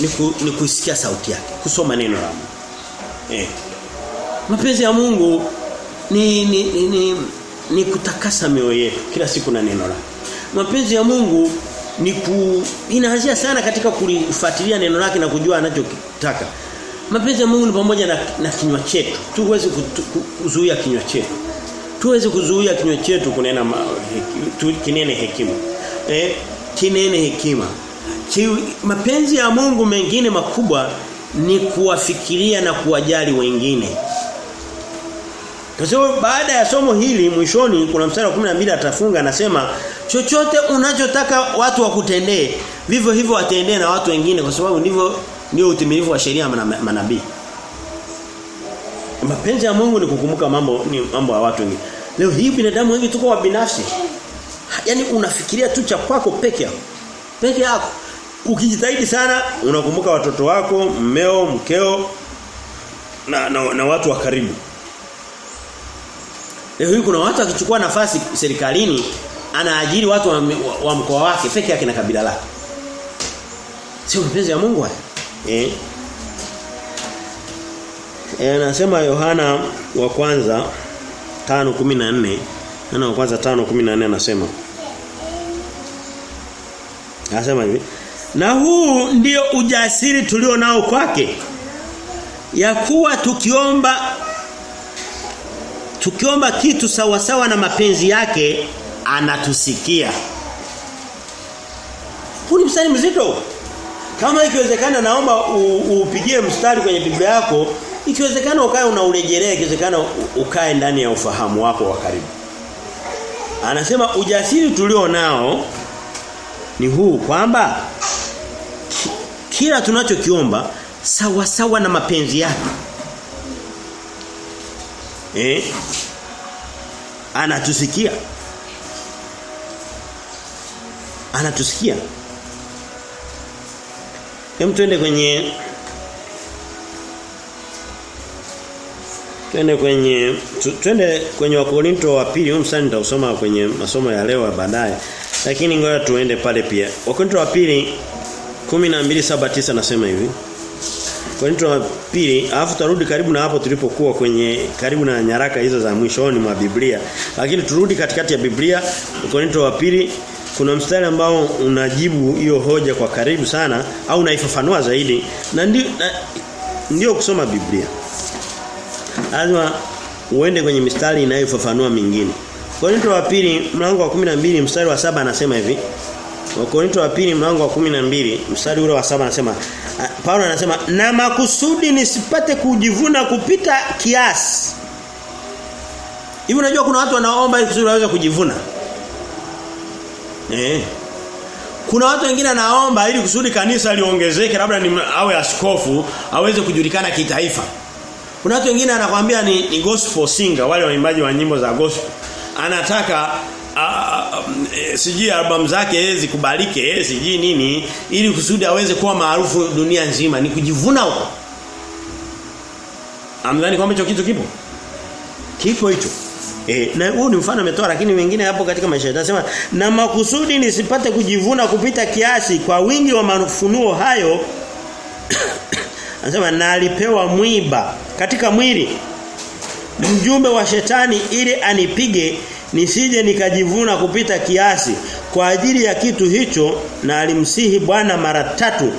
ni, ku, ni kusikia sauti yake, kusoma neno la Mungu. Eh. Mapenzi ya Mungu ni ni, ni, ni ni kutakasa mioyo yetu kila siku na neno lake. Mapenzi ya Mungu ni ku inaanzia sana katika kulifuatilia neno lake na kujua anachotaka. Mapenzi ya Mungu ni pamoja na, na kinywa chetu. Tuweze kuzuia kinywa chetu. Tuweze kuzuia kinywa chetu kunena kinene hekima. Eh, kinene hekima. Ki, mapenzi ya Mungu mengine makubwa ni kuwafikiria na kuwajali wengine. Kwa sababu baada ya somo hili mwishoni kuna mstari wa 12 atafunga anasema chochote unachotaka watu wakutendee vivyo hivyo watendee na watu wengine kwa sababu ndivyo ndio utimilifu wa sheria na manabii. Mapenzi ya Mungu ni kukumbuka mambo ni mambo ya watu wengine. Leo hii binadamu wengi tuko wa binafsi. Yaani unafikiria tu cha kwako peke yako. Peke yako. Ukijitahidi sana unakumbuka watoto wako, mmeo, mkeo na, na, na watu wa karibu. Leo hii kuna watu akichukua nafasi serikalini anaajiri watu wa, wa, wa mkoa wake peke yake na kabila lake. Sio mapenzi ya Mungu haya. Eh. Anasema anasema Yohana wa kwanza 5:14 Yohana wa kwanza 5:14 anasema Anasema hivi na huu ndio ujasiri tulio nao kwake ya kuwa tukiomba tukiomba kitu sawasawa sawa na mapenzi yake anatusikia. Huu ni mzito. Kama ikiwezekana naomba upigie mstari kwenye Biblia yako, ikiwezekana ukae unaurejelea, ikiwezekana ukae ndani ya ufahamu wako wa karibu. Anasema ujasiri tulio nao ni huu kwamba kila tunachokiomba sawa sawa na mapenzi yake. Eh? Anatusikia. Anatusikia. Hem twende kwenye Twende kwenye twende kwenye Wakorinto wa pili, huko msani nitausoma kwenye masomo ya leo baadaye. Lakini ngoja tuende pale pia. Wakorinto wa pili 12:7-9 nasema hivi. Wakorinto wa pili, alafu turudi karibu na hapo tulipokuwa kwenye karibu na nyaraka hizo za mwishoni mwa Biblia. Lakini turudi katikati ya Biblia, Wakorinto wa pili kuna mstari ambao unajibu hiyo hoja kwa karibu sana au unaifafanua zaidi na ndio kusoma Biblia. Lazima uende kwenye mistari inayofafanua mingine. Korinto wa pili mlango wa 12 mstari wa saba anasema hivi. Wakorinto wa pili mlango wa 12 mstari ule wa saba anasema Paulo anasema na makusudi nisipate kujivuna kupita kiasi. Hivi unajua kuna watu wanaomba ili waweze kujivuna. Eh. Kuna watu wengine anaomba ili kusudi kanisa liongezeke labda ni awe askofu aweze kujulikana kitaifa. Kuna watu wengine anakwambia ni, ni gospel singer wale waimbaji wa nyimbo za gospel. Anataka sijui albamu zake zikubalike sijui nini ili kusudi aweze kuwa maarufu dunia nzima ni kujivuna huko. Amdhani kwamba hicho kitu kipo? Kipo hicho. E, na huu ni mfano ametoa lakini wengine hapo katika maisha yanasema na makusudi nisipate kujivuna kupita kiasi kwa wingi wa mafunuo hayo. Anasema na alipewa mwiba katika mwili mjumbe wa shetani ili anipige nisije nikajivuna kupita kiasi kwa ajili ya kitu hicho. Na alimsihi Bwana mara tatu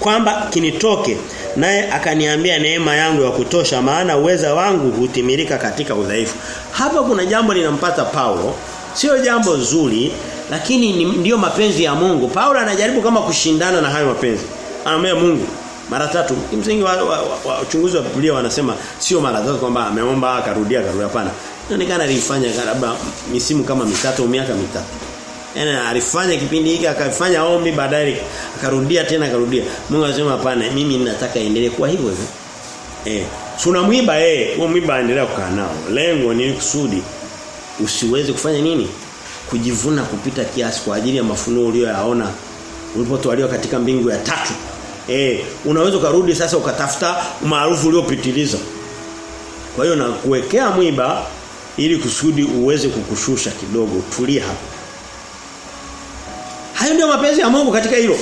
kwamba kinitoke naye akaniambia neema yangu ya kutosha maana uweza wangu hutimilika katika udhaifu. Hapa kuna jambo linampata Paulo sio jambo zuri lakini ndiyo mapenzi ya Mungu. Paulo anajaribu kama kushindana na hayo mapenzi. Anamwambia Mungu mara tatu kimsingi wa, wa, wa, uchunguzi wa Biblia wanasema sio mara tatu kwamba ameomba akarudia akarudia hapana. Inaonekana alifanya labda misimu kama mitatu au miaka mitatu Yaani alifanya kipindi hiki akafanya ombi baadaye akarudia tena akarudia. Mungu anasema hapana mimi ninataka endelee kuwa hivyo hivyo. Eh, tuna mwiba eh, huo mwiba endelea kukaa nao. Lengo ni kusudi usiweze kufanya nini? Kujivuna kupita kiasi kwa ajili ya mafunuo uliyoyaona ulipotwaliwa katika mbingu ya tatu. Eh, unaweza ukarudi sasa ukatafuta umaarufu uliopitiliza. Kwa hiyo na kuwekea mwiba ili kusudi uweze kukushusha kidogo, tulia hapo. Hayo ndio mapenzi ya Mungu katika hilo.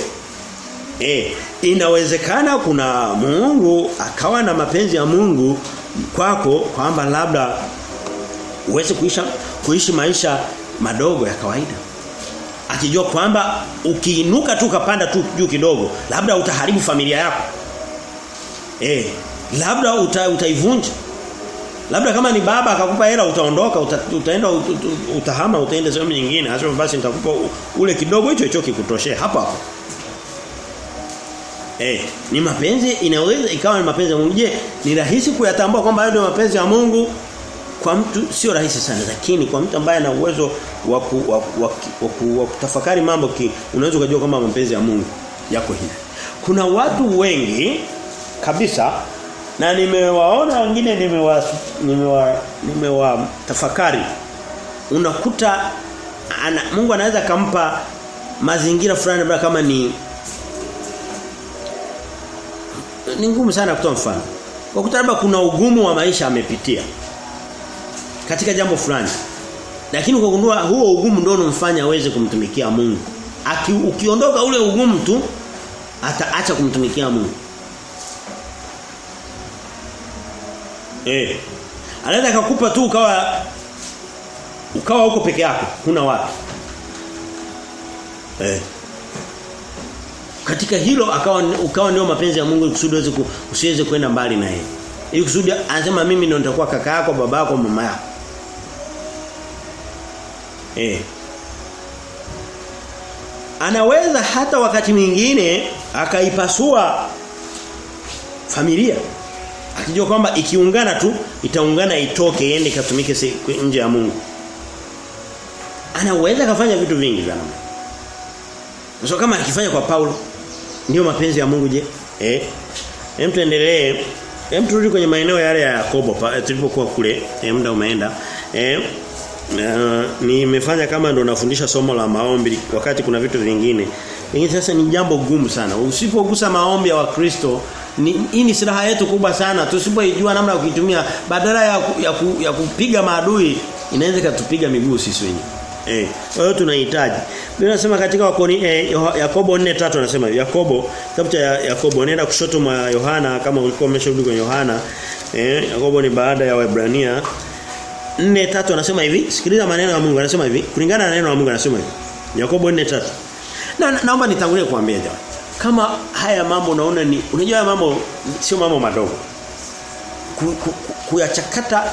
Eh, inawezekana kuna Mungu akawa na mapenzi ya Mungu kwako kwamba labda uweze kuisha kuishi maisha madogo ya kawaida. Akijua kwamba ukiinuka tu kapanda tu juu kidogo, labda utaharibu familia yako. Eh, labda uta, utaivunja. Labda kama ni baba akakupa hela utaondoka uta, utaenda ut, ut, utahama utaenda sehemu nyingine. Hasa basi nitakupa ule kidogo hicho hicho kikutoshee hapa hapo. Eh, ni mapenzi inaweza ikawa ni mapenzi ya Mungu. Je, ni rahisi kuyatambua kwamba hayo ndio mapenzi ya Mungu? Kwa mtu sio rahisi sana lakini kwa mtu ambaye ana uwezo wa wa kutafakari mambo ki, unaweza kujua kwamba mapenzi ya Mungu yako hivi. Kuna watu wengi kabisa na nimewaona wengine nimewa nimewa nimewa tafakari unakuta ana, Mungu anaweza kampa mazingira fulani kama ni ni ngumu sana kutoa mfano. Kwa labda kuna ugumu wa maisha amepitia katika jambo fulani. Lakini kwa kugundua huo ugumu ndio unomfanya aweze kumtumikia Mungu. Aki, ukiondoka ule ugumu tu ataacha kumtumikia Mungu. Eh. Anaweza akakupa tu ukawa ukawa huko peke yako, kuna watu. Eh. Katika hilo akawa ukawa ndio mapenzi ya Mungu kusudi uweze usiweze kwenda mbali na yeye. Ili kusudi anasema mimi ndio nitakuwa kaka yako, baba yako, mama yako. Eh. Anaweza hata wakati mwingine akaipasua familia. Akijua kwamba ikiungana tu itaungana itoke iende ikatumike nje ya Mungu. Anaweza kafanya vitu vingi sana. So kama akifanya kwa Paulo ndio mapenzi ya Mungu je? Eh. Hem tuendelee. Hem turudi kwenye maeneo yale ya Yakobo tulipokuwa kule. Eh, muda umeenda. Eh Uh, nimefanya kama ndo nafundisha somo la maombi wakati kuna vitu vingine. Lakini sasa ni jambo gumu sana. Usipogusa maombi ya Wakristo hii ni silaha yetu kubwa sana. Tusipoijua namna ya kuitumia badala ya, ya, ku, ya kupiga maadui inaweza katupiga miguu sisi wenyewe. Eh, kwa hiyo tunahitaji. Biblia inasema katika wakoni eh, Yakobo 4:3 anasema Yakobo kitabu cha Yakobo nenda kushoto mwa Yohana kama ulikuwa umesharudi kwenye Yohana. Eh Yakobo ni baada ya Waebrania. 4:3 anasema hivi. Sikiliza maneno ya Mungu anasema hivi. Kulingana na neno la Mungu anasema hivi. Yakobo 4:3 na, na naomba nitangulie kuambia jamani kama haya mambo unaona ni unajua haya mambo sio mambo madogo. Ku, ku, ku, kuyachakata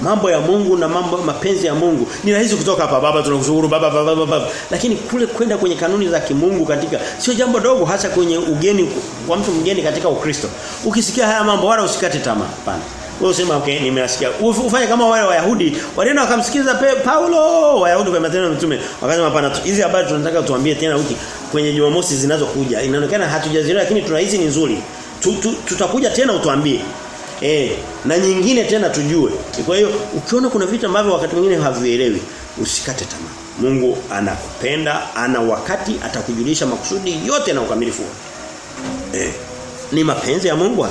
mambo ya Mungu na mambo mapenzi ya Mungu. Ni rahisi kutoka hapa baba tunakushukuru baba baba baba lakini kule kwenda kwenye kanuni za kimungu katika sio jambo dogo hasa kwenye ugeni kwa mtu mgeni katika Ukristo. Ukisikia haya mambo wala usikate tamaa hapana wewe usema okay nimeasikia ufanye kama wale wayahudi walienda wakamsikiliza Paulo wayahudi kwa matendo ya mtume. wakasema hapana hizi habari tunataka tuambie tena wiki kwenye Jumamosi zinazokuja inaonekana hatujazielewa lakini tuna hizi ni nzuri tutakuja tena utuambie Eh, na nyingine tena tujue. Kwa hiyo ukiona kuna vitu ambavyo wakati mwingine havielewi, usikate tamaa. Mungu anakupenda, ana wakati atakujulisha makusudi yote na ukamilifu. Eh, ni mapenzi ya Mungu.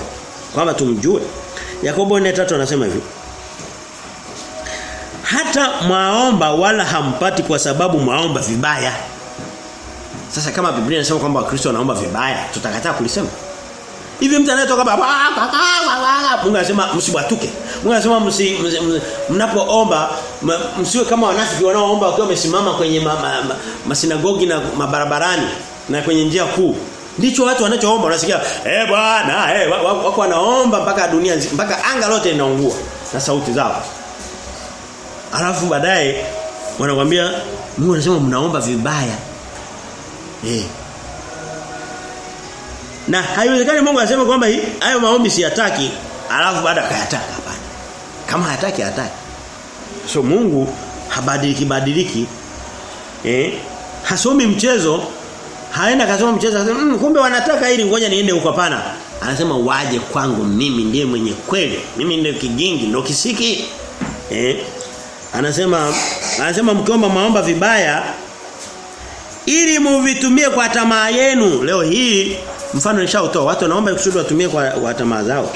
Kwamba tumjue. Yakobo 4:3 anasema hivi. Hata mwaomba wala hampati kwa sababu mwaomba vibaya. Sasa kama Biblia inasema kwamba Wakristo wanaomba vibaya, tutakataa kulisema. Hivi mtu anayetoka baba Mungu anasema msibwatuke. Mungu anasema msi, mnapoomba msiwe kama wanafiki wanaoomba wakiwa wamesimama kwenye ma, ma, ma, masinagogi na mabarabarani na kwenye njia kuu. Ndicho watu wanachoomba unasikia eh bwana eh wako wanaomba mpaka dunia mpaka anga lote linaungua na sauti zao. Alafu baadaye wanakuambia Mungu anasema mnaomba vibaya. Eh na haiwezekani Mungu aseme kwamba hayo maombi siyataki alafu baada akayataka hapana. Kama hayataki hataki. So Mungu habadiliki badiliki. Eh? Hasomi mchezo. Haenda kasoma mchezo akasema mmm, kumbe wanataka ili ngoja niende huko hapana. Anasema waje kwangu mimi ndiye mwenye kweli. Mimi ndiye kigingi ndio kisiki. Eh? Anasema anasema mkiomba maomba vibaya ili muvitumie kwa tamaa yenu. Leo hii mfano nishautoa watu wanaomba kusudi watumie kwa, kwa tamaa zao.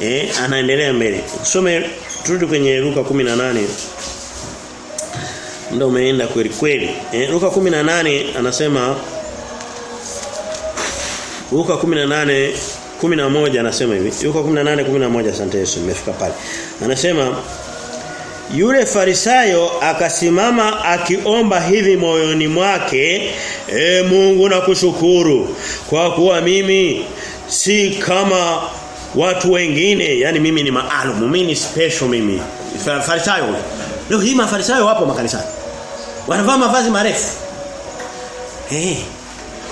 Eh, anaendelea mbele. Usome turudi kwenye Luka 18. Ndio umeenda kweli kweli. Eh, Luka 18 anasema Luka 18 11 anasema hivi. Luka 18 11 asante Yesu nimefika pale. Anasema yule farisayo akasimama akiomba hivi moyoni mwake, e Mungu nakushukuru kwa kuwa mimi si kama watu wengine. Yani mimi ni maalum mimi ni special mimi farisayo leo hii mafarisayo wapo makanisani. Wanavaa mavazi marefu. Eh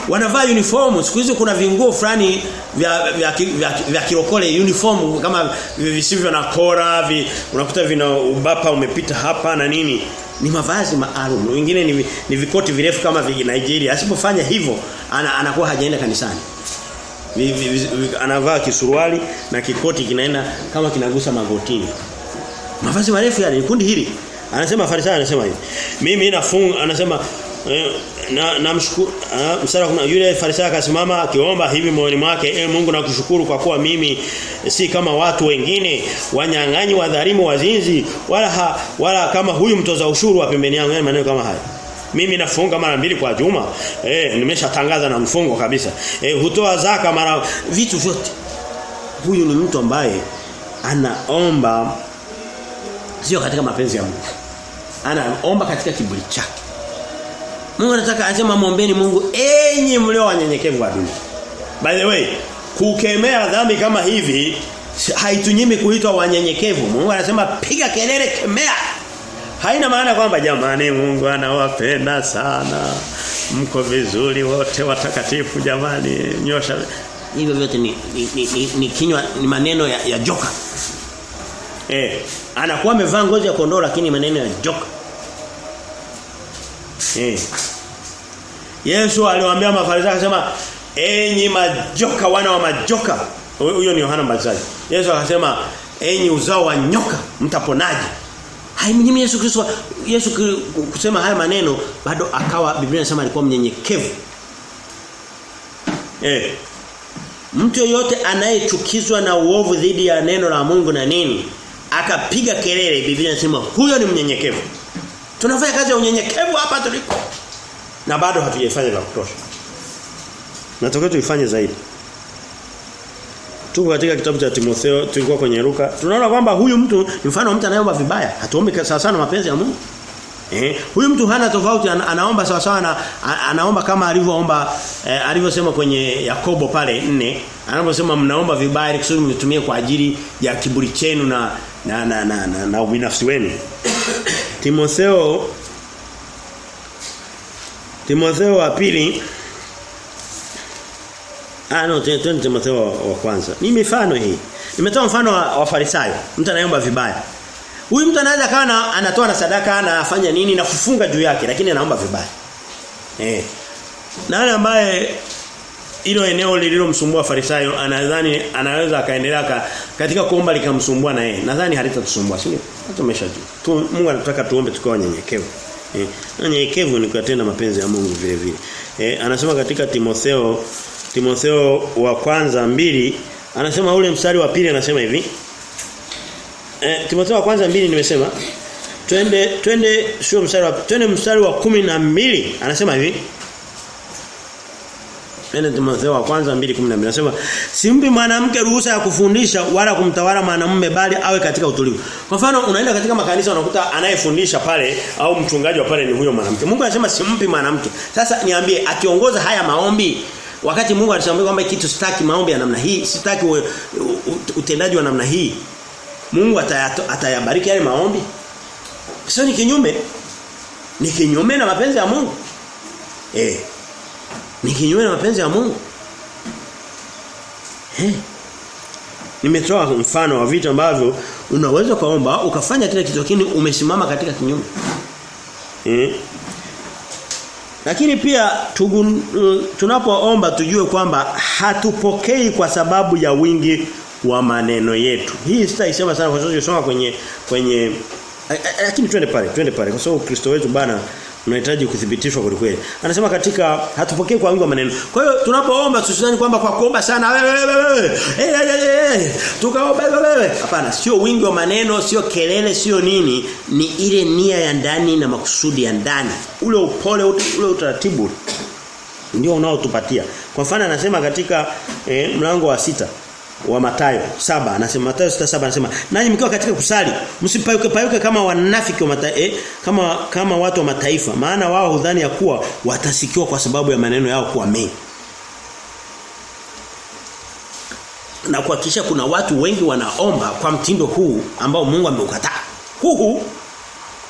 wanavaa uniform. Siku hizi kuna vinguo fulani vya vya, vya, vya kirokole uniform kama visivyo na kora vi, unakuta vina ubapa umepita hapa na nini. Ni mavazi maalum. Wengine ni, ni vikoti virefu kama vya Nigeria. Asipofanya hivyo ana, anakuwa hajaenda kanisani. Vi, vi, vi, anavaa kisuruali na kikoti kinaenda kama kinagusa magotini. Mavazi marefu yale kundi hili. Anasema farisayo anasema hivi. Mimi nafunga anasema eh, na namshukuru msara kuna yule farisayo akasimama akiomba hivi moyoni mwake e Mungu nakushukuru kwa kuwa mimi si kama watu wengine wanyang'anyi wadhalimu wazinzi wala ha, wala kama huyu mtoza ushuru wa pembeni yangu. Yani maneno kama haya mimi nafunga mara mbili kwa juma. Eh nimeshatangaza na mfungo kabisa. Eh hutoa zaka mara vitu vyote. Huyu ni mtu ambaye anaomba sio katika mapenzi ya Mungu. Anaomba katika kiburi chake Mungu anataka asema muombeeni Mungu enyi mlio wanyenyekevu wa dunia. By the way, kukemea dhambi kama hivi haitunyimi kuitwa wanyenyekevu. Mungu anasema piga kelele kemea. Haina maana kwamba jamani Mungu anawapenda sana. Mko vizuri wote watakatifu jamani nyosha. Hivyo vyote ni ni, ni, ni, kinywa ni maneno ya, ya joka. Eh, anakuwa amevaa ngozi ya kondoo lakini maneno ya joka. Eh. Yesu aliwaambia mafarisayo akasema enyi majoka wana wa majoka. Huyo ni Yohana Mbatizaji. Yesu akasema enyi uzao wa nyoka mtaponaje? Haimnyimi Yesu Kristo Yesu kusema haya maneno bado akawa Biblia inasema alikuwa mnyenyekevu. Eh. Mtu yoyote anayechukizwa na uovu dhidi ya neno la Mungu na nini akapiga kelele Biblia inasema huyo ni mnyenyekevu. Tunafanya kazi ya unyenyekevu hapa tuliko. Na bado hatujaifanya vya kutosha. Natoka tuifanye zaidi. Tuko katika kitabu cha Timotheo, tulikuwa kwenye Luka. Tunaona kwamba huyu mtu ni mfano wa mtu anayeomba vibaya. Hatuombi sawa sana mapenzi ya Mungu. Eh, huyu mtu hana tofauti ana, anaomba sawa sawa na anaomba kama alivyoomba eh, alivyosema kwenye Yakobo pale 4 anaposema mnaomba vibaya ili kusudi mtumie kwa ajili ya kiburi chenu na na na na, na, na ubinafsi wenu. Timotheo Timotheo wa pili Ah no, Timotheo wa, wa kwanza. Ni mifano hii. Nimetoa mfano wa, wa Farisayo. Mtu anaomba vibaya. Huyu mtu anaweza kawa anatoa na sadaka na afanya nini na kufunga juu yake lakini anaomba vibaya. Eh. Nani ambaye hilo eneo lililomsumbua Farisayo anadhani anaweza akaendelea katika kuomba likamsumbua na yeye. Nadhani halitatusumbua, sio? Hata umeshajua. Tu, Mungu anataka tuombe tukiwa wanyenyekevu. Eh, nyenyekevu ni kutenda mapenzi ya Mungu vile vile. Eh, anasema katika Timotheo Timotheo wa kwanza mbili anasema ule mstari wa pili anasema hivi. Eh, Timotheo wa kwanza mbili nimesema twende twende sio mstari wa twende mstari wa kumi na mbili anasema hivi. Twende Timotheo wa kwanza 2:12 nasema simpi mwanamke ruhusa ya kufundisha wala kumtawala mwanamume bali awe katika utulivu. Kwa mfano unaenda katika makanisa unakuta anayefundisha pale au mchungaji wa pale ni huyo mwanamke. Mungu anasema simpi mwanamke. Sasa niambie akiongoza haya maombi wakati Mungu alisema kwamba kitu sitaki maombi ya namna hii, sitaki utendaji wa namna hii. Mungu atayabariki yale maombi. Sio ni kinyume. Ni kinyume na mapenzi ya Mungu. Eh. Ni kinyume na mapenzi ya Mungu. Eh. Nimetoa mfano wa vitu ambavyo unaweza kaomba ukafanya kile kitu lakini umesimama katika kinyume. Eh. Lakini pia tunapoomba tujue kwamba hatupokei kwa sababu ya wingi wa maneno yetu. Hii sitaisema sana kwa sababu kwenye kwenye lakini twende pale, twende pale kwa sababu Kristo wetu bana unahitaji kuthibitishwa kwa kweli. Anasema katika hatupokee kwa wingi wa maneno. Kwa hiyo tunapoomba tusidhani kwamba kwa kuomba sana wewe wewe wewe tukaomba wewe. Hapana, sio wingi wa maneno, sio kelele, sio nini, ni ile nia ya ndani na makusudi ya ndani. Ule upole ule utaratibu ndio unaotupatia. Kwa mfano anasema katika eh, mlango wa sita wa Mathayo saba anasema Mathayo 6:7 anasema nanyi mkiwa katika kusali msipayuke payuke kama wanafiki wa mata, eh, kama kama watu wa mataifa maana wao hudhani ya kuwa watasikiwa kwa sababu ya maneno yao kuwa mengi na kuhakikisha kuna watu wengi wanaomba kwa mtindo huu ambao Mungu ameukataa. Huu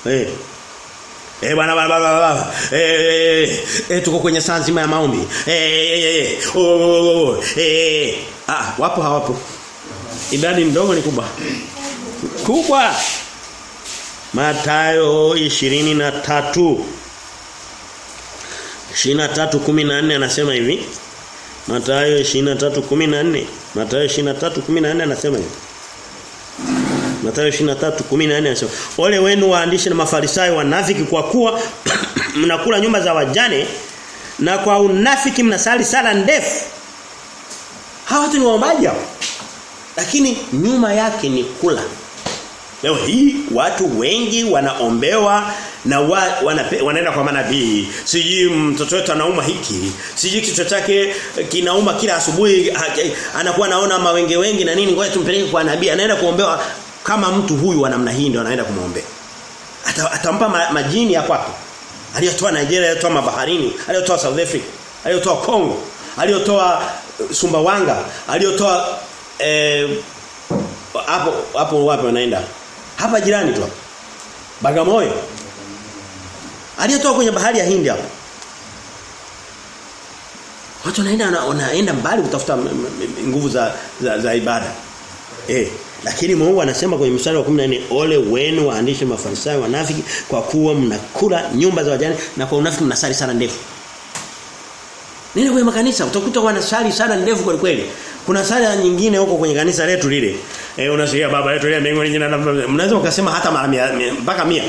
eh Eh bwana bwana bwana. Eh eh tuko kwenye saa nzima ya maombi. Eh eh oh eh ah wapo hawapo. Idadi ndogo ni kubwa. Kubwa. Mathayo 23 23:14 anasema hivi. Mathayo 23:14. Mathayo 23:14 anasema hivi. Mathayo 23:14 anasema, "Ole wenu waandishi na mafarisayo wanafiki kwa kuwa mnakula nyumba za wajane na kwa unafiki mnasali sala ndefu." Hawa watu ni waombaji hao. Lakini nyuma yake ni kula. Leo hii watu wengi wanaombewa na wa, wana, wanaenda kwa manabii. Siji mtoto wetu anauma hiki. Siji kichwa chake kinauma kila asubuhi anakuwa anaona mawenge wengi na nini ngoja tumpeleke kwa nabii. Anaenda kuombewa kama mtu huyu wa namna hii ndio anaenda kumwombea. Atampa ma, majini ya kwake. Aliyotoa Nigeria, aliyotoa mabaharini, aliyotoa South Africa, aliyotoa Congo, aliyotoa Sumbawanga, aliyotoa eh hapo wapi wanaenda? Hapa jirani tu. Bagamoyo. Aliyotoa kwenye bahari ya Hindi hapo. Watu wanaenda wanaenda mbali kutafuta nguvu za, za za ibada. Eh, lakini Mungu anasema kwenye mstari wa 14 ole wenu waandishi mafarisayo wanafiki kwa kuwa mnakula nyumba za wajane na kwa unafiki mnasali sana ndefu. Nenda kwenye makanisa utakuta wanasali sana ndefu kweli kweli. Kuna sala nyingine huko kwenye kanisa letu lile. Eh unasikia baba yetu ile mbinguni jina mnaweza ukasema hata mara mpaka 100.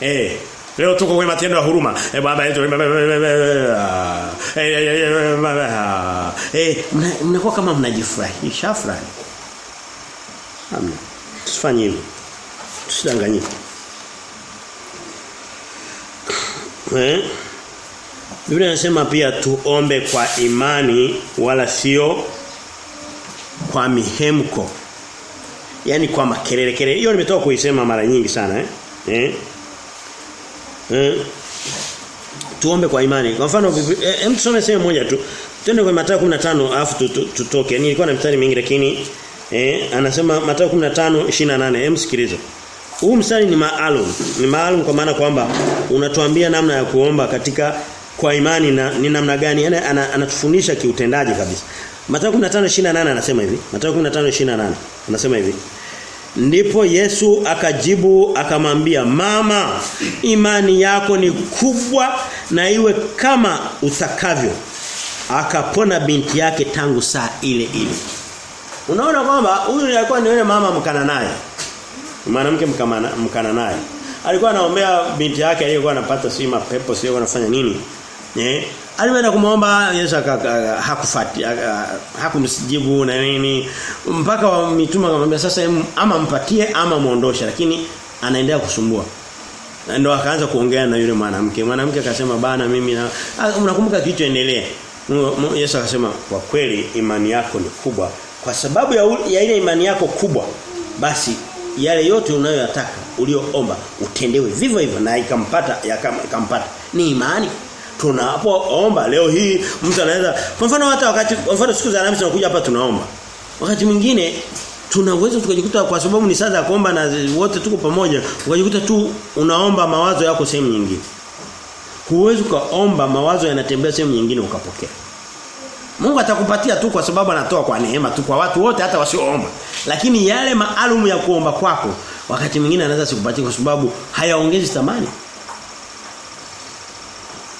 Eh Leo tuko kwenye matendo ya huruma. Eh baba yetu eh mnakuwa kama mnajifurahisha fulani. Hamna. Tusifanye hivyo. Tusidanganyike. Eh? Biblia inasema pia tuombe kwa imani wala sio kwa mihemko. Yaani kwa makelele kelele. Hiyo nimetoka kuisema mara nyingi sana eh. Eh? Eh? Tuombe kwa imani. Kwa mfano hem tusome sehemu moja tu. Twende kwa Mathayo 15 alafu tutoke. Nilikuwa na mstari mingi lakini eh anasema Mathayo 15:28. Hem sikiliza. Huu mstari ni maalum. Ni maalum kwa maana kwamba unatuambia namna ya kuomba katika kwa imani na ni namna gani yani anatufundisha kiutendaji kabisa. Mathayo 15:28 anasema hivi. Mathayo 15:28 anasema hivi. Ndipo Yesu akajibu akamwambia mama imani yako ni kubwa na iwe kama utakavyo. Akapona binti yake tangu saa ile ile. Unaona kwamba huyu alikuwa ni yule mama mkana naye. Mwanamke mkana naye. Alikuwa anaombea binti yake aliyekuwa anapata si mapepo sio anafanya nini? Eh? Alienda kumuomba Yesu hakufati hakumsijibu na nini mpaka wa mitume akamwambia sasa ama mpatie ama muondoshe lakini anaendelea kusumbua. Ndio akaanza kuongea na yule mwanamke. Mwanamke akasema bana mimi na unakumbuka kilichoendelea. Yesu akasema kwa kweli imani yako ni kubwa kwa sababu ya, ya ile imani yako kubwa basi yale yote unayoyataka ulioomba utendewe vivyo hivyo na ikampata yakampata ni imani. Tunapoomba leo hii mtu anaweza kwa mfano hata wakati kwa mfano siku za Alhamisi tunakuja hapa tunaomba. Wakati mwingine tunaweza tukajikuta kwa sababu ni saa kuomba na wote tuko pamoja ukajikuta tu unaomba mawazo yako sehemu nyingine. Huwezi kaomba mawazo yanatembea sehemu nyingine ukapokea Mungu atakupatia tu kwa sababu anatoa kwa neema tu kwa watu wote hata wasioomba. Lakini yale maalumu ya kuomba kwako wakati mwingine anaweza sikupatia kwa sababu hayaongezi thamani.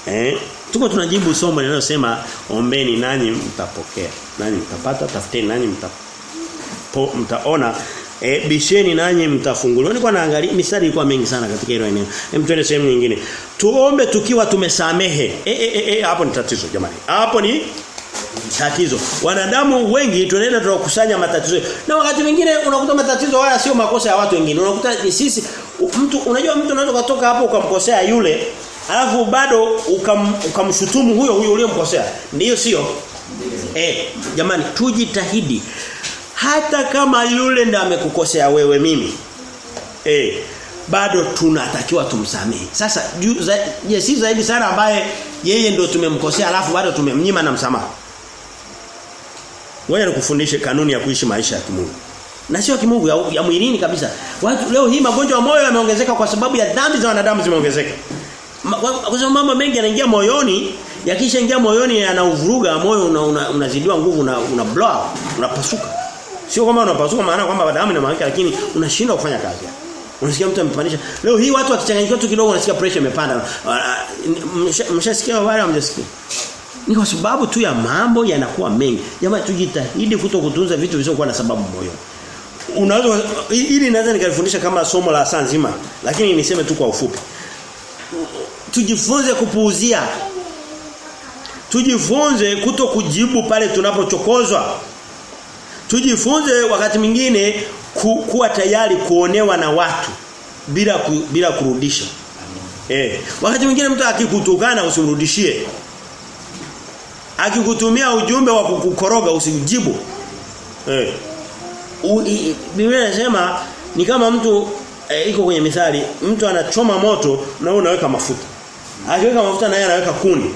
Eh? Tuko tunajibu somo linalosema ombeni nanyi mtapokea. Nanyi mtapata, tafuteni nanyi mtapo, mtaona E, bisheni nanyi mtafunguliwa. Nilikuwa naangalia mistari ilikuwa mengi sana katika hilo eneo. Hem tuende sehemu nyingine. Tuombe tukiwa tumesamehe. Eh eh eh hapo ni tatizo jamani. Hapo ni tatizo. Wanadamu wengi tunaenda tunakusanya matatizo. Na wakati mwingine unakuta matatizo haya sio makosa ya watu wengine. Unakuta ni sisi mtu unajua mtu unaweza kutoka hapo ukamkosea yule alafu bado ukam, ukamshutumu huyo huyo uliyomkosea. ndio sio? Eh, jamani tujitahidi. Hata kama yule ndiye amekukosea wewe mimi. Eh, bado tunatakiwa tumsamehe. Sasa je, yes, zaidi sana ambaye yeye ndio tumemkosea alafu bado tumemnyima na msamaha. Ngoja nikufundishe kanuni ya kuishi maisha ya kimungu. Na sio kimungu ya, ya mwilini kabisa. Watu leo hii magonjwa ya moyo yameongezeka kwa sababu ya dhambi za wanadamu zimeongezeka. Kwa sababu mambo mengi yanaingia moyoni, yakishaingia moyoni yanauvuruga moyo unazidiwa una, una nguvu una, una blow, unapasuka. Sio kwamba unapasuka maana kwamba damu inamwagika lakini unashindwa kufanya kazi. Unasikia mtu amepandisha. Leo hii watu wakichanganyikiwa tu kidogo unasikia pressure imepanda. Mshasikia wale hamjasikia. Ni kwa sababu tu ya mambo yanakuwa mengi. Jamani tujitahidi kuto kutunza vitu visivyokuwa na sababu moyo. Unaweza ili naweza nikalifundisha kama somo la saa nzima, lakini niseme tu kwa ufupi. Tujifunze kupuuzia. Tujifunze kuto kujibu pale tunapochokozwa. Tujifunze wakati mwingine ku, kuwa tayari kuonewa na watu bila ku, bila kurudisha. Eh, wakati mwingine mtu akikutukana usimrudishie. Akikutumia ujumbe wa kukukoroga usijibu. Eh. Biblia inasema ni kama mtu e, iko kwenye mithali, mtu anachoma moto na wewe unaweka mafuta. Akiweka mafuta na yeye anaweka kuni.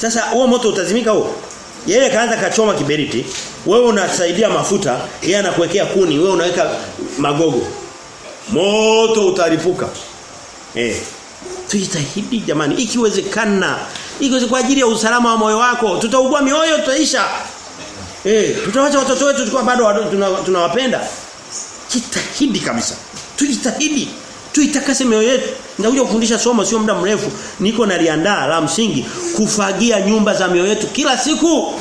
Sasa huo moto utazimika huo? Yeye kaanza kachoma kiberiti, wewe unasaidia mafuta, yeye anakuwekea kuni, wewe unaweka magogo. Moto utalipuka. Eh. Tujitahidi jamani, ikiwezekana, ikiweze kwa ajili ya usalama wa moyo wako, tutaugua mioyo tutaisha. Eh, tutawaacha watoto wetu tukiwa bado tunawapenda. Tuna Jitahidi kabisa. Tujitahidi. Tuitakase mioyo yetu. Nitakuja kufundisha somo sio muda mrefu. Niko naliandaa la msingi kufagia nyumba za mioyo yetu kila siku.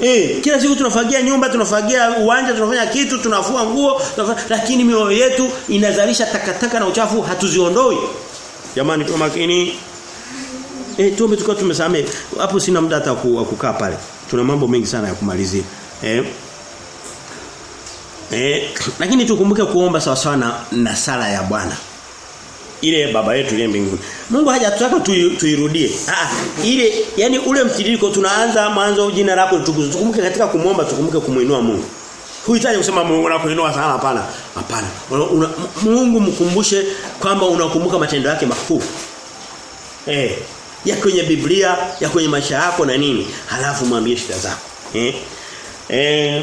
Eh, kila siku tunafagia nyumba, tunafagia uwanja, tunafanya kitu, tunafua nguo, tunafanya, lakini mioyo yetu inazalisha takataka na uchafu hatuziondoi. Jamani kwa makini. Eh, tuombe tukao tumesamee. Hapo sina muda hata wa kukaa pale. Tuna mambo mengi sana ya kumalizia. Eh. Eh, lakini tukumbuke kuomba sawa sawa na, na sala ya Bwana. Ile baba yetu ile mbinguni. Mungu hajataka tuirudie. Ah, ile yani ule mtiririko tunaanza mwanzo jina lako litukuzwe. Tukumbuke katika kumwomba tukumbuke kumuinua Mungu. Huhitaji kusema Mungu nakuinua sana hapana. Hapana. Mungu mkumbushe kwamba unakumbuka matendo yake makuu. Eh, ya kwenye Biblia, ya kwenye maisha yako na nini. Halafu mwambie shida zako. Eh? Eh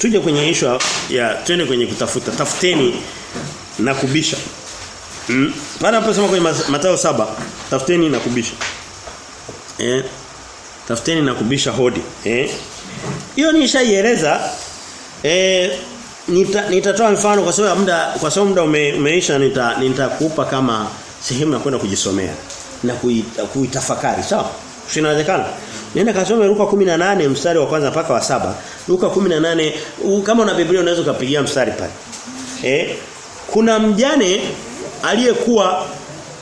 Tuje kwenye issue ya twende kwenye kutafuta. Tafuteni na kubisha. Mm. Baada hapo kwenye Mathayo saba tafuteni na kubisha. Eh? Tafuteni na kubisha hodi. Eh? Hiyo nishaieleza eh nita, nitatoa mfano kwa sababu muda kwa sababu muda ume, umeisha nita nitakupa kama sehemu ya kwenda kujisomea na kuitafakari sawa Sinawezekana Nenda kasome Luka 18 mstari wa kwanza mpaka wa saba Luka 18 kama una Biblia unaweza kupigia mstari pale. Eh? Kuna mjane aliyekuwa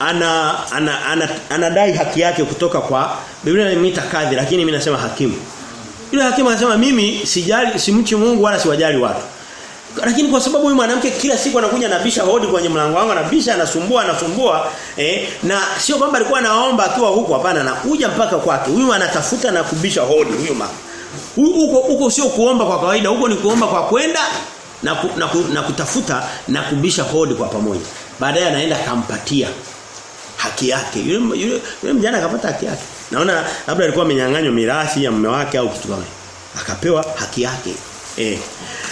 ana ana, ana anadai haki yake kutoka kwa Biblia inaita kadhi lakini mimi nasema hakimu. Yule hakimu anasema mimi sijali simchi Mungu wala siwajali watu. Lakini kwa sababu huyu mwanamke kila siku anakuja anabisha hodi kwenye mlango wangu anabisha anasumbua anasumbua eh, na sio kwamba alikuwa anaomba akiwa huko hapana anakuja mpaka kwake. Huyu anatafuta na kubisha hodi huyu mama. Huko huko sio kuomba kwa kawaida, huko ni kuomba kwa kwenda na, ku, na, ku, na kutafuta na kubisha hodi kwa pamoja. Baadaye anaenda kampatia haki yake. Yule yule, yule mjana akapata haki yake. Naona labda alikuwa amenyang'anywa mirathi ya mume wake au kitu kama Akapewa haki yake. Eh.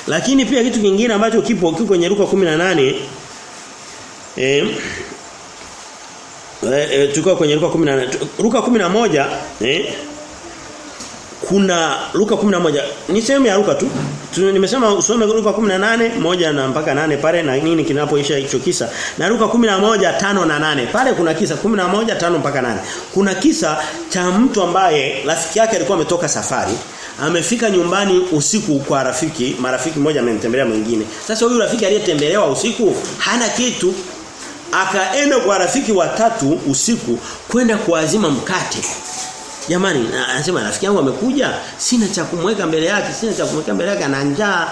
Lakini pia kitu kingine ambacho kipo kiko kwenye Luka 18 eh eh tuko kwenye Luka 18 Luka 11 eh kuna Luka 11 ni sehemu ya Luka tu. Nimesema usome Luka 18 moja na mpaka nane pale na nini kinapoisha hicho kisa. Na Luka 11 tano na nane. Pale kuna kisa 11 tano mpaka nane. Kuna kisa cha mtu ambaye rafiki yake alikuwa ametoka safari amefika nyumbani usiku kwa rafiki marafiki mmoja amemtembelea mwingine. Sasa huyu rafiki aliyetembelewa usiku hana kitu. Akaenda kwa rafiki watatu usiku kwenda kuazima mkate. Jamani anasema rafiki yangu amekuja sina cha kumweka mbele yake sina cha kumweka mbele yake ana njaa.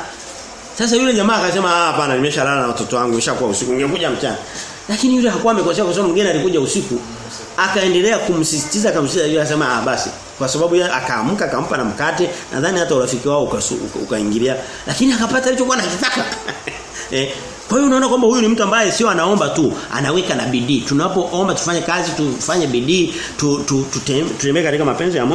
Sasa yule jamaa akasema ah hapana nimeshalala na watoto wangu nimeshakuwa usiku ningekuja mchana. Lakini yule hakuwa amekosea kwa sababu mgeni alikuja usiku. Akaendelea kumsisitiza akamsisitiza yule akasema ah basi kwa sababu yeye akaamka akampa na mkate nadhani hata urafiki wao ukaingilia uka, lakini akapata alichokuwa anakitaka eh kwa hiyo unaona kwamba huyu ni mtu ambaye sio anaomba tu, anaweka na bidii. Tunapoomba tufanye kazi, tufanye bidii, tu, tu, tu, katika mapenzi ya.